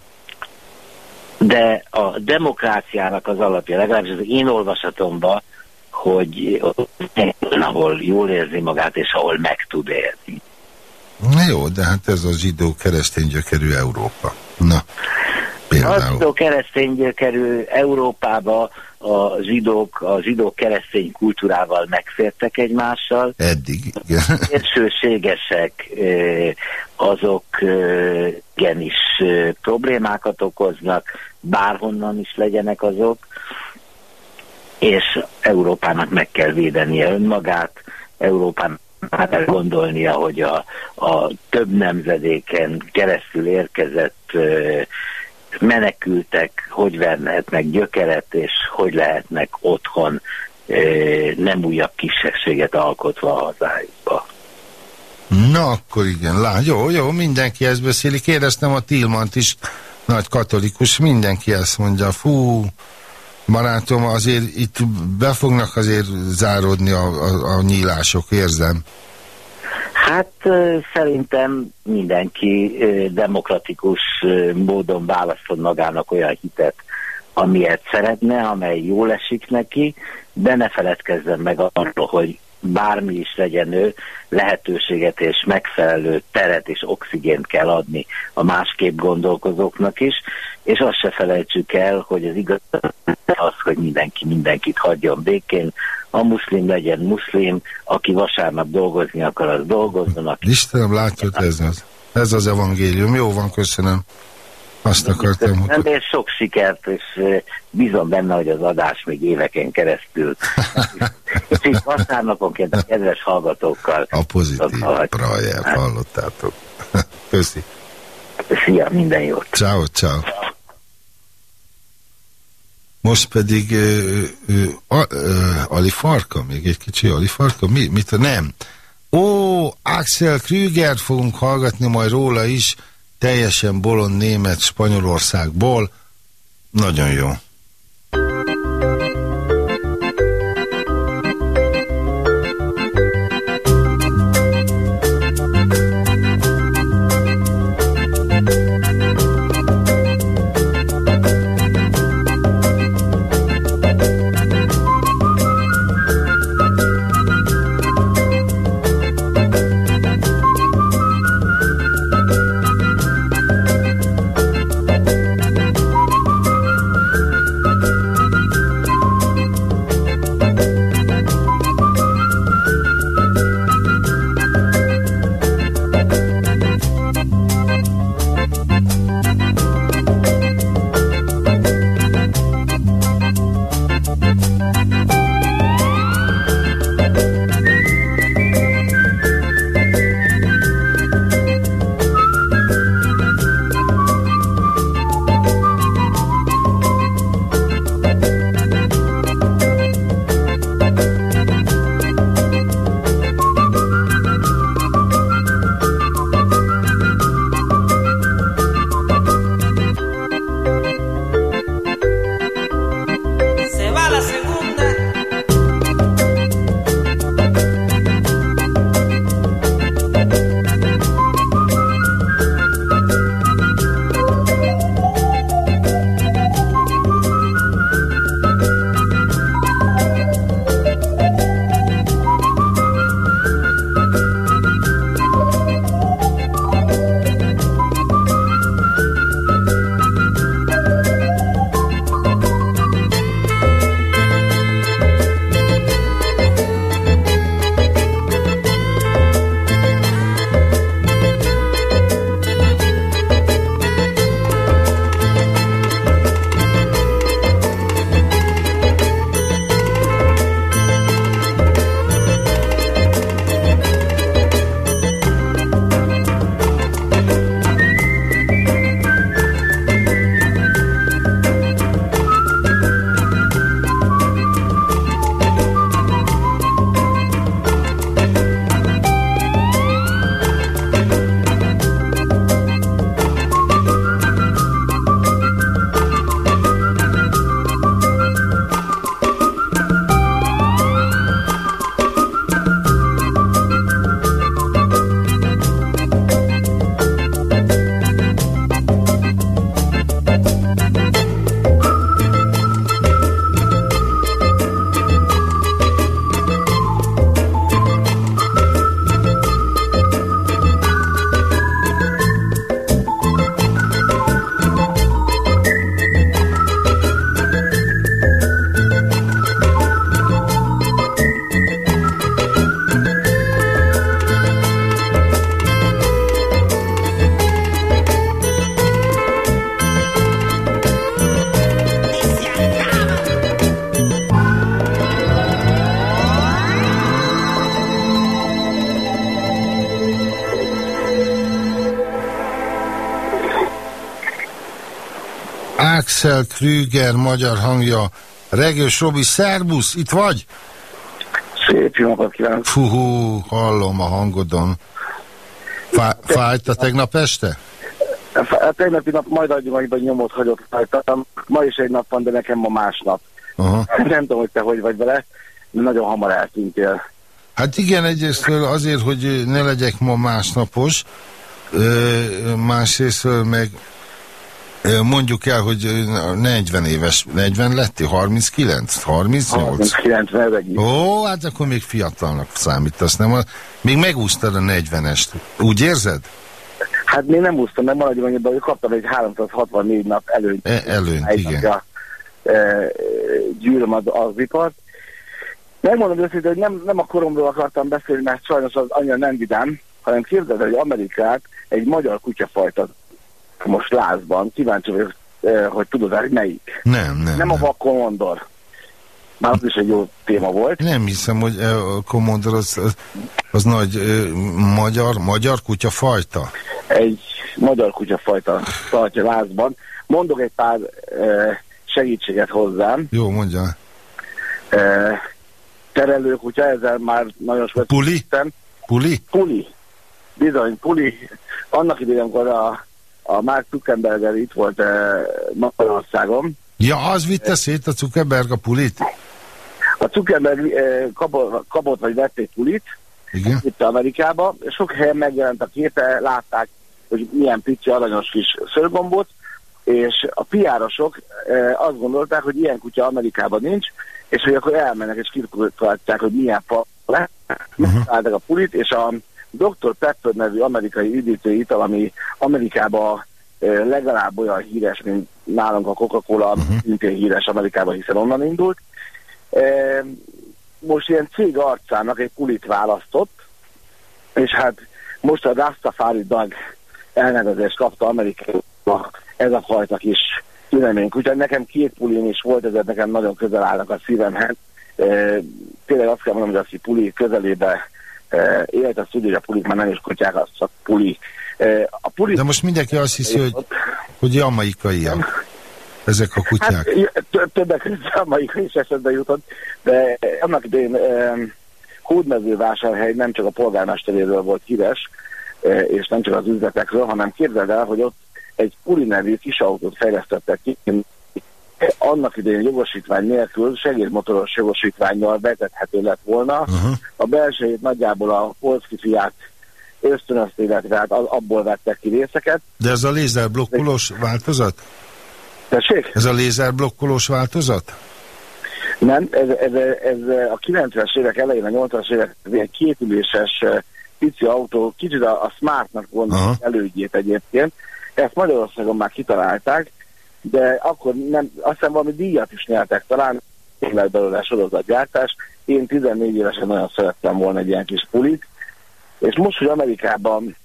De a demokráciának az alapja, legalábbis az én olvasatomban, hogy ahol jól érzi magát, és ahol meg tud élni. Na jó, de hát ez a zsidó keresztény gyökerű Európa. Na, például. A zsidó keresztény gyökerű Európába a zsidók, a zsidók keresztény kultúrával megfértek egymással. Eddig, igen. Érsőségesek, azok igenis problémákat okoznak, bárhonnan is legyenek azok, és Európának meg kell védenie önmagát, Európának hát el gondolnia, hogy a, a több nemzedéken keresztül érkezett menekültek hogy verhetnek gyökeret, és hogy lehetnek otthon nem újabb kisebbséget alkotva a hazájukba. Na, akkor igen, lá, jó, jó, mindenki ezt beszéli. Kérdeztem a Tilmant is, nagy katolikus, mindenki ezt mondja, fú, barátom, azért itt be fognak azért záródni a, a, a nyílások, érzem. Hát szerintem mindenki demokratikus módon választod magának olyan hitet, amilyet szeretne, amely jól esik neki, de ne feledkezzen meg arról, hogy bármi is legyen ő, lehetőséget és megfelelő teret és oxigént kell adni a másképp gondolkozóknak is, és azt se felejtsük el, hogy az igaz az, hogy mindenki mindenkit hagyjon békén, a muszlim legyen muszlim, aki vasárnap dolgozni akar, az dolgozzon. Aki... Istenem, látod, ez az, ez az evangélium. Jó van, köszönöm. Azt akartam. Nem, hogy... és sok sikert, és bízom benne, hogy az adás még éveken keresztül. és így vasárnaponként a kedves hallgatókkal. A pozitív prajer, hallottátok. Köszi. Szia, minden jót. Ciao, ciao. Most pedig ö, ö, a, ö, Ali Farka, még egy kicsi Ali Farka, mi, mit, nem. Ó, Axel Krüger fogunk hallgatni majd róla is, teljesen bolond német Spanyolországból. Nagyon jó. Axel Krüger magyar hangja. Regős Robi, szerbusz, itt vagy? Szép jó napot kívánok! Fú, hallom a hangodon. Fá, fájt a tegnap este? A tegnapi nap majd adjunk, hogy nyomot hagyott rajta. Ma is egy nap van, de nekem ma másnap. Aha. Nem tudom, hogy te hogy vagy vele, de nagyon hamar eltűntél. Hát igen, egyrészt azért, hogy ne legyek ma másnapos, másrészt meg mondjuk el, hogy 40 éves, 40 lettél, 39, 38? 39, ne Ó, hát akkor még fiatalnak számítasz, nem? Még megúsztad a 40-est. Úgy érzed? Hát még nem úsztam, mert maradjunk annyiban, hogy kaptam egy 364 nap előnyt. E, előnyt, igen. A, e, gyűröm az, az ipart. Megmondom őszintén, hogy nem, nem a koromról akartam beszélni, mert sajnos az annyira nem vidám, hanem képzeld, hogy Amerikát egy magyar kutyafajta most lázban, kíváncsi vagyok, eh, hogy tudod hogy melyik. Nem, nem. Nem a vakkomondor. Már az is egy jó téma volt. Nem hiszem, hogy a komondor az, az, az nagy ö, magyar, magyar kutyafajta. Egy magyar kutyafajta tartja lázban. Mondok egy pár ö, segítséget hozzám. Jó, mondja. Ö, terelő kutya, ezzel már nagyon sokat Puli? Puli? Puli. Bizony, Puli. Annak idején, amikor a a Mark Zuckerberg itt volt eh, Magyarországon. Ja, az vitte szét a Zuckerberg a pulit? A Zuckerberg eh, kapott, kapott vagy vett egy pulit, Igen. itt Amerikába, sok helyen megjelent a képe, látták, hogy milyen pici aranyos kis szörgombot, és a piárosok eh, azt gondolták, hogy ilyen kutya Amerikában nincs, és hogy akkor elmennek és kikutatják, hogy milyen fa le, uh-huh. a pulit, és a Dr. Pepper nevű amerikai üdítő ital, ami Amerikában legalább olyan híres, mint nálunk a Coca-Cola, uh -huh. szintén híres Amerikában, hiszen onnan indult. Most ilyen cég arcának egy pulit választott, és hát most a Rastafari Dag elnevezést kapta Amerikában ez a fajta kis tünemény. Úgyhogy nekem két pulin is volt, ezért nekem nagyon közel állnak a szívemhez. Tényleg azt kell mondanom, hogy aki puli közelébe élet a szüli, a pulik már nem is kutyák, az csak puli. A puli... De most mindenki azt hiszi, hogy, hogy jamaikaiak. Ezek a kutyák. Hát, többek között jamaikai is esetben jutott, de annak idején Hódmezővásárhely nem csak a polgármesteréről volt híres, és nem csak az üzletekről, hanem képzeld el, hogy ott egy puli nevű kis autót fejlesztettek ki, annak idején jogosítvány nélkül segédmotoros jogosítványjal vezethető lett volna. Uh -huh. A belsejét nagyjából a polszki fiát ösztönözte, illetve hát abból vettek ki részeket. De ez a lézerblokkolós változat? Tessék? Ez a lézerblokkolós változat? Nem, ez, ez, ez a 90-es évek elején, a 80-as évek ilyen kétüléses pici autó, kicsit a, a Smartnak gondolom elődjét egyébként. Ezt Magyarországon már kitalálták, de akkor nem, azt hiszem valami díjat is nyertek talán, tényleg belőle sorozatgyártás. Én 14 évesen nagyon szerettem volna egy ilyen kis pulit, és most, hogy Amerikában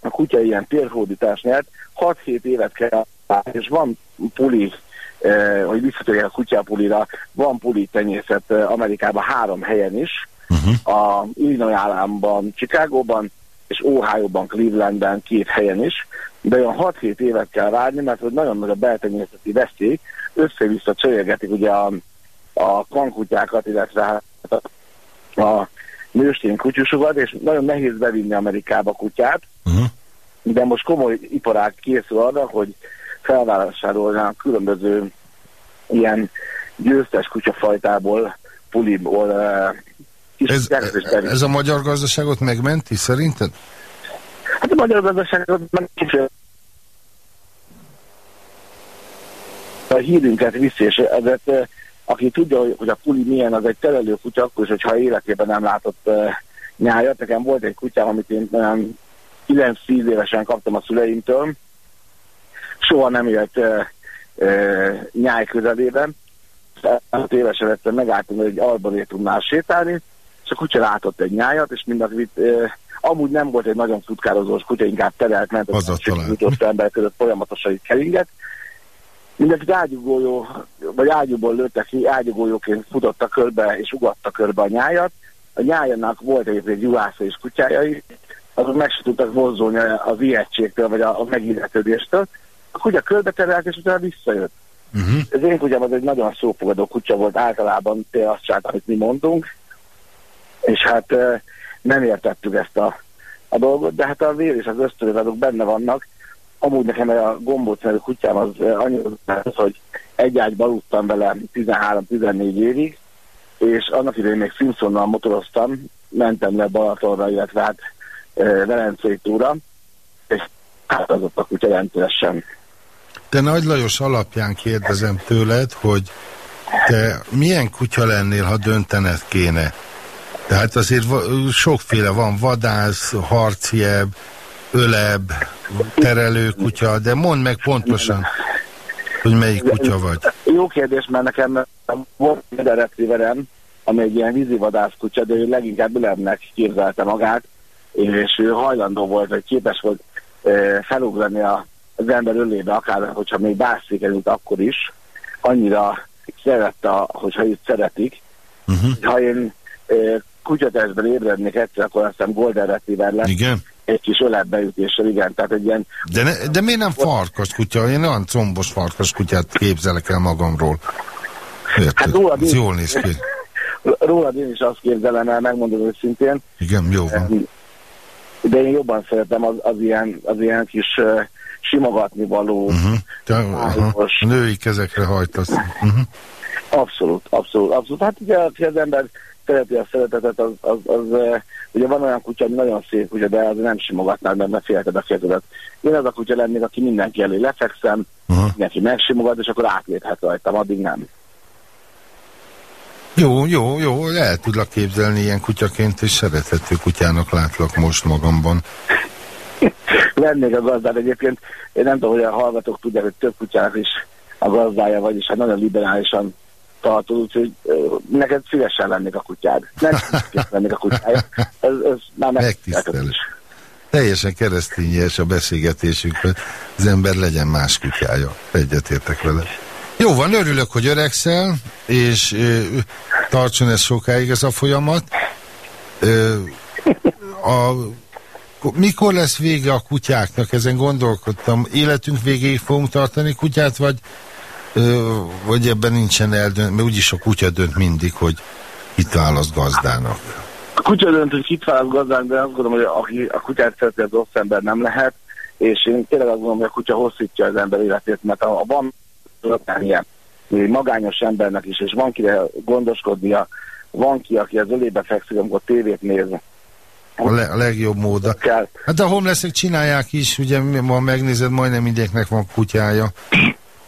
a kutya ilyen térhódítás nyert, 6-7 évet kell, és van puli, eh, hogy visszatérjek a kutyapulira, van puli tenyészet eh, Amerikában három helyen is, uh-huh. a Illinois államban, Chicagóban, és Ohio-ban, Clevelandben két helyen is, de olyan 6-7 évet kell várni, mert hogy nagyon nagy a beltenyészeti veszély, össze-vissza csörgetik ugye a, a kankutyákat, illetve hát a, a nőstény kutyusokat, és nagyon nehéz bevinni Amerikába kutyát, uh-huh. de most komoly iparák készül arra, hogy felvásárolnak különböző ilyen győztes kutyafajtából, puliból uh, ez, ez a magyar gazdaságot megmenti, szerinted? Hát a magyar gazdaságot megmenti. A hírünket viszi, és ezért aki tudja, hogy a puli milyen, az egy telelő kutya, akkor is, hogyha életében nem látott uh, nyájat. Nekem volt egy kutyám, amit én olyan 9-10 évesen kaptam a szüleimtől. Soha nem élt nyáj közelében. 5 évesen megálltam, hogy egy arborétumnál sétálni, és a kutya látott egy nyájat, és mind vitt, eh, amúgy nem volt egy nagyon futkározós kutya, inkább terelt, ment az a ember között folyamatosan egy keringet. Mindenkit ágyugójó, vagy ágyúból lőttek ki, ágyugójóként futotta körbe, és ugatta körbe a nyájat. A nyájának volt egy juhásza és kutyájai, azok meg se tudtak mozdulni az ijegységtől, vagy a, a megilletődéstől. A kutya körbe terelt, és utána visszajött. Uh-huh. Az én kutyám az egy nagyon szófogadó kutya volt, általában azt csinált, amit mi mondunk, és hát nem értettük ezt a, a dolgot, de hát a vér és az ösztönök azok benne vannak. Amúgy nekem a gombóc nevű kutyám az annyira hogy egy ágyba aludtam vele 13-14 évig, és annak idején még Simpsonnal motoroztam, mentem le Balatonra, illetve hát Velencei túra, és hát az ott a kutya rendszeresen. Te Nagy Lajos alapján kérdezem tőled, hogy te milyen kutya lennél, ha döntened kéne? Tehát azért sokféle van, vadász, harciebb, ölebb, terelő kutya, de mondd meg pontosan, hogy melyik kutya vagy. Jó kérdés, mert nekem volt egy retrieverem, ami egy ilyen vízivadász kutya, de ő leginkább ülemnek képzelte magát, és ő hajlandó volt, vagy képes volt e, felugrani a, az ember ölébe, akár hogyha még bászékelült akkor is, annyira szerette, hogyha őt szeretik. Uh-huh. Ha én e, kutyatestben ébrednék egyszer, akkor aztán Golden Retriever lesz. Igen. Egy kis öletbeütéssel, igen. Tehát egy ilyen... De, ne, de miért nem farkas kutya? Én olyan combos farkas kutyát képzelek el magamról. Érted? Hát rólad Ez jól néz ki. Rólad én is azt képzelem el, megmondom őszintén. Igen, jó van. De én jobban szeretem az, az, ilyen, az ilyen kis uh, simogatni való. Uh -huh. De, uh -huh. Női kezekre hajtasz. Uh -huh. Abszolút, abszolút, abszolút. Hát ugye, az ember szereti a szeretetet, az, az, az, ugye van olyan kutya, ami nagyon szép kutya, de az nem simogatnád, mert megfélted a kezedet. Én az a kutya lennék, aki mindenki elé lefekszem, uh -huh. mindenki megsimogat, és akkor átléphet rajtam, addig nem. Jó, jó, jó, el tudlak képzelni ilyen kutyaként, és szerethető kutyának látlak most magamban. Lennék a gazdát egyébként, én nem tudom, hogy a hallgatók tudják, hogy több kutyának is a gazdája vagy, és hát nagyon liberálisan tartó, úgyhogy neked szívesen lennék a kutyád. Nem lennék a kutyája. Ez, ez már megtisztelő. Teljesen keresztényes a beszélgetésünk, hogy az ember legyen más kutyája. Egyetértek vele. Jó van, örülök, hogy öregszel, és ö, tartson ez sokáig ez a folyamat. Ö, a, mikor lesz vége a kutyáknak? Ezen gondolkodtam. Életünk végéig fogunk tartani kutyát, vagy vagy ebben nincsen eldönt, mert úgyis a kutya dönt mindig, hogy itt választ gazdának. A kutya dönt, hogy itt választ gazdának, de azt gondolom, hogy aki a kutyát szereti, az rossz ember nem lehet, és én tényleg azt gondolom, hogy a kutya hosszítja az ember életét, mert a, a van ilyen magányos embernek is, és van kire gondoskodnia, van ki, aki az ölébe fekszik, amikor tévét néz. A, le, a legjobb mód. Hát de a homelessek csinálják is, ugye ma megnézed, majdnem mindenkinek van kutyája.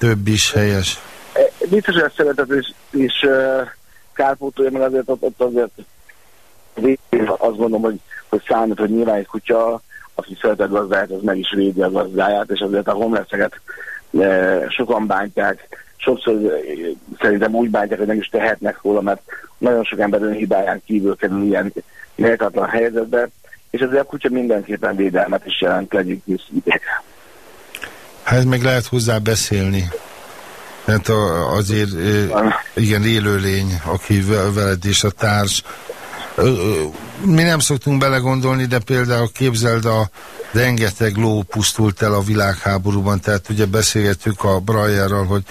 Több is helyes. E, biztos, hogy a szeretet is, is kárpótolja, meg azért ott, ott azért azt gondolom, hogy, hogy számít, hogy nyilván egy kutya, aki szeretett gazdáját, az meg is védi a gazdáját, és azért a homelesseket uh, sokan bántják, sokszor uh, szerintem úgy bántják, hogy meg is tehetnek róla, mert nagyon sok ember hibáján kívül kerül ilyen méltatlan helyzetbe, és azért a kutya mindenképpen védelmet is jelent, legyünk őszintén. Hát meg lehet hozzá beszélni. Mert a, azért igen, élőlény, aki veled és a társ. Mi nem szoktunk belegondolni, de például képzeld a rengeteg ló pusztult el a világháborúban, tehát ugye beszélgetünk a Brajerral, hogy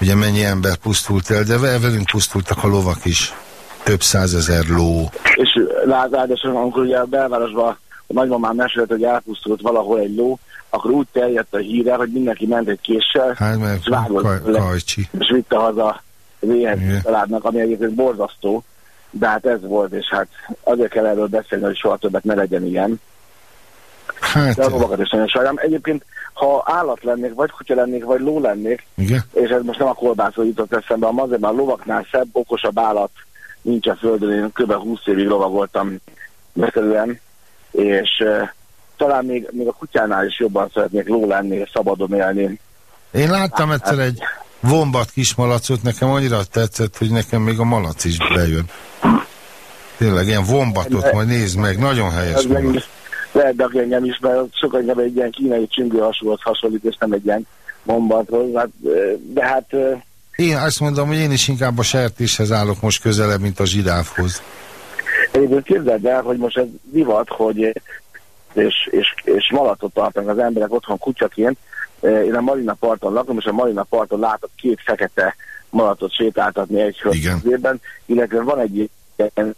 ugye mennyi ember pusztult el, de velünk pusztultak a lovak is. Több százezer ló. És ráadásul, amikor ugye a belvárosban a nagymamám mesélt, hogy elpusztult valahol egy ló, akkor úgy terjedt a híre, hogy mindenki ment egy késsel, hát, és vágott le, és vitte haza az családnak, ami egyébként borzasztó, de hát ez volt, és hát azért kell erről beszélni, hogy soha többet ne legyen ilyen. Hát, de a is nagyon sajnálom. Egyébként, ha állat lennék, vagy kutya lennék, vagy ló lennék, Igen? és ez most nem a kolbászról jutott eszembe, azért már a lovaknál szebb, okosabb állat nincs a földön, én kb. 20 évig lovagoltam megszerűen, és talán még, még a kutyánál is jobban szeretnék ló lenni, szabadon élni. Én láttam hát, egyszer egy vombat kis malacot, nekem annyira tetszett, hogy nekem még a malac is bejön. Tényleg, ilyen vombatot, majd nézd meg, nagyon helyes malac. Lehet, de engem is, mert sokan inkább egy ilyen kínai csüngő hasonlót hasonlít, és nem egy ilyen vombatról. Hát, de hát... Én azt mondom, hogy én is inkább a sertéshez állok most közelebb, mint a zsiráfhoz. Én képzeld el, hogy most ez divat, hogy és, és, és malatot tartanak az emberek otthon kutyaként, Én a Marina parton lakom, és a Marina parton látok két fekete malatot sétáltatni egy hölgyében, illetve van egy ilyen,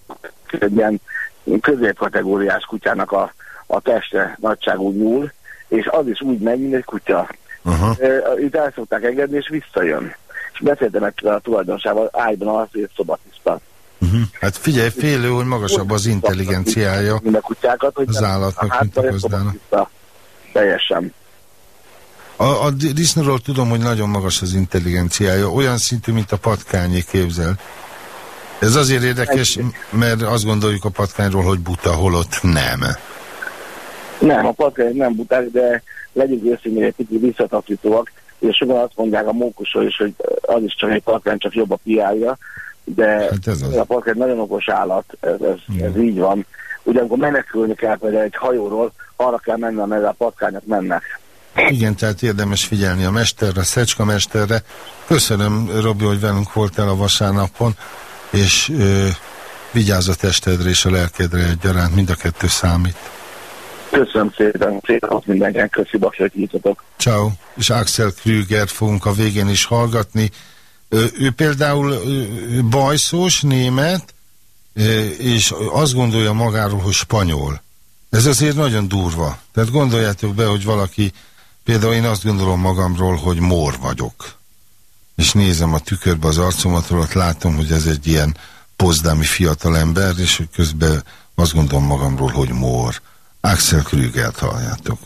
ilyen középkategóriás kutyának a, a teste nagyságú nyúl, és az is úgy megy, mint egy kutya. Uh -huh. Itt el szokták engedni, és visszajön. És beszéltem a tulajdonosával, ágyban az, hogy szobatiszta. Uh -huh. Hát figyelj, félő, hogy magasabb az intelligenciája a kutyákat, hogy az állatnak, mint a gazdának. Teljesen. A, a disznóról tudom, hogy nagyon magas az intelligenciája, olyan szintű, mint a patkányi képzel. Ez azért érdekes, mert azt gondoljuk a patkányról, hogy buta, holott nem. Nem, a patkány nem buták, de legyünk őszintén egy picit visszataszítóak, és sokan azt mondják a mókusról is, hogy az is csak egy patkány, csak jobb a piája, de hát ez az. a patkány nagyon okos állat, ez, ez, ez így van. Ugyanakkor menekülni kell például egy hajóról, arra kell menni, amerre a patkányok mennek. Igen, tehát érdemes figyelni a mesterre, a Szecska mesterre. Köszönöm, Robi, hogy velünk voltál a vasárnapon, és ö, vigyázz a testedre és a lelkedre egyaránt, mind a kettő számít. Köszönöm szépen, szépen mindenkinek, köszi, hogy hívtatok. Ciao. És Axel Krüger fogunk a végén is hallgatni. Ő, ő például ő, bajszós, német, és azt gondolja magáról, hogy spanyol. Ez azért nagyon durva. Tehát gondoljátok be, hogy valaki, például én azt gondolom magamról, hogy mor vagyok. És nézem a tükörbe az arcomat, ott látom, hogy ez egy ilyen pozdámi fiatalember, és közben azt gondolom magamról, hogy mor. Axel Krügert halljátok.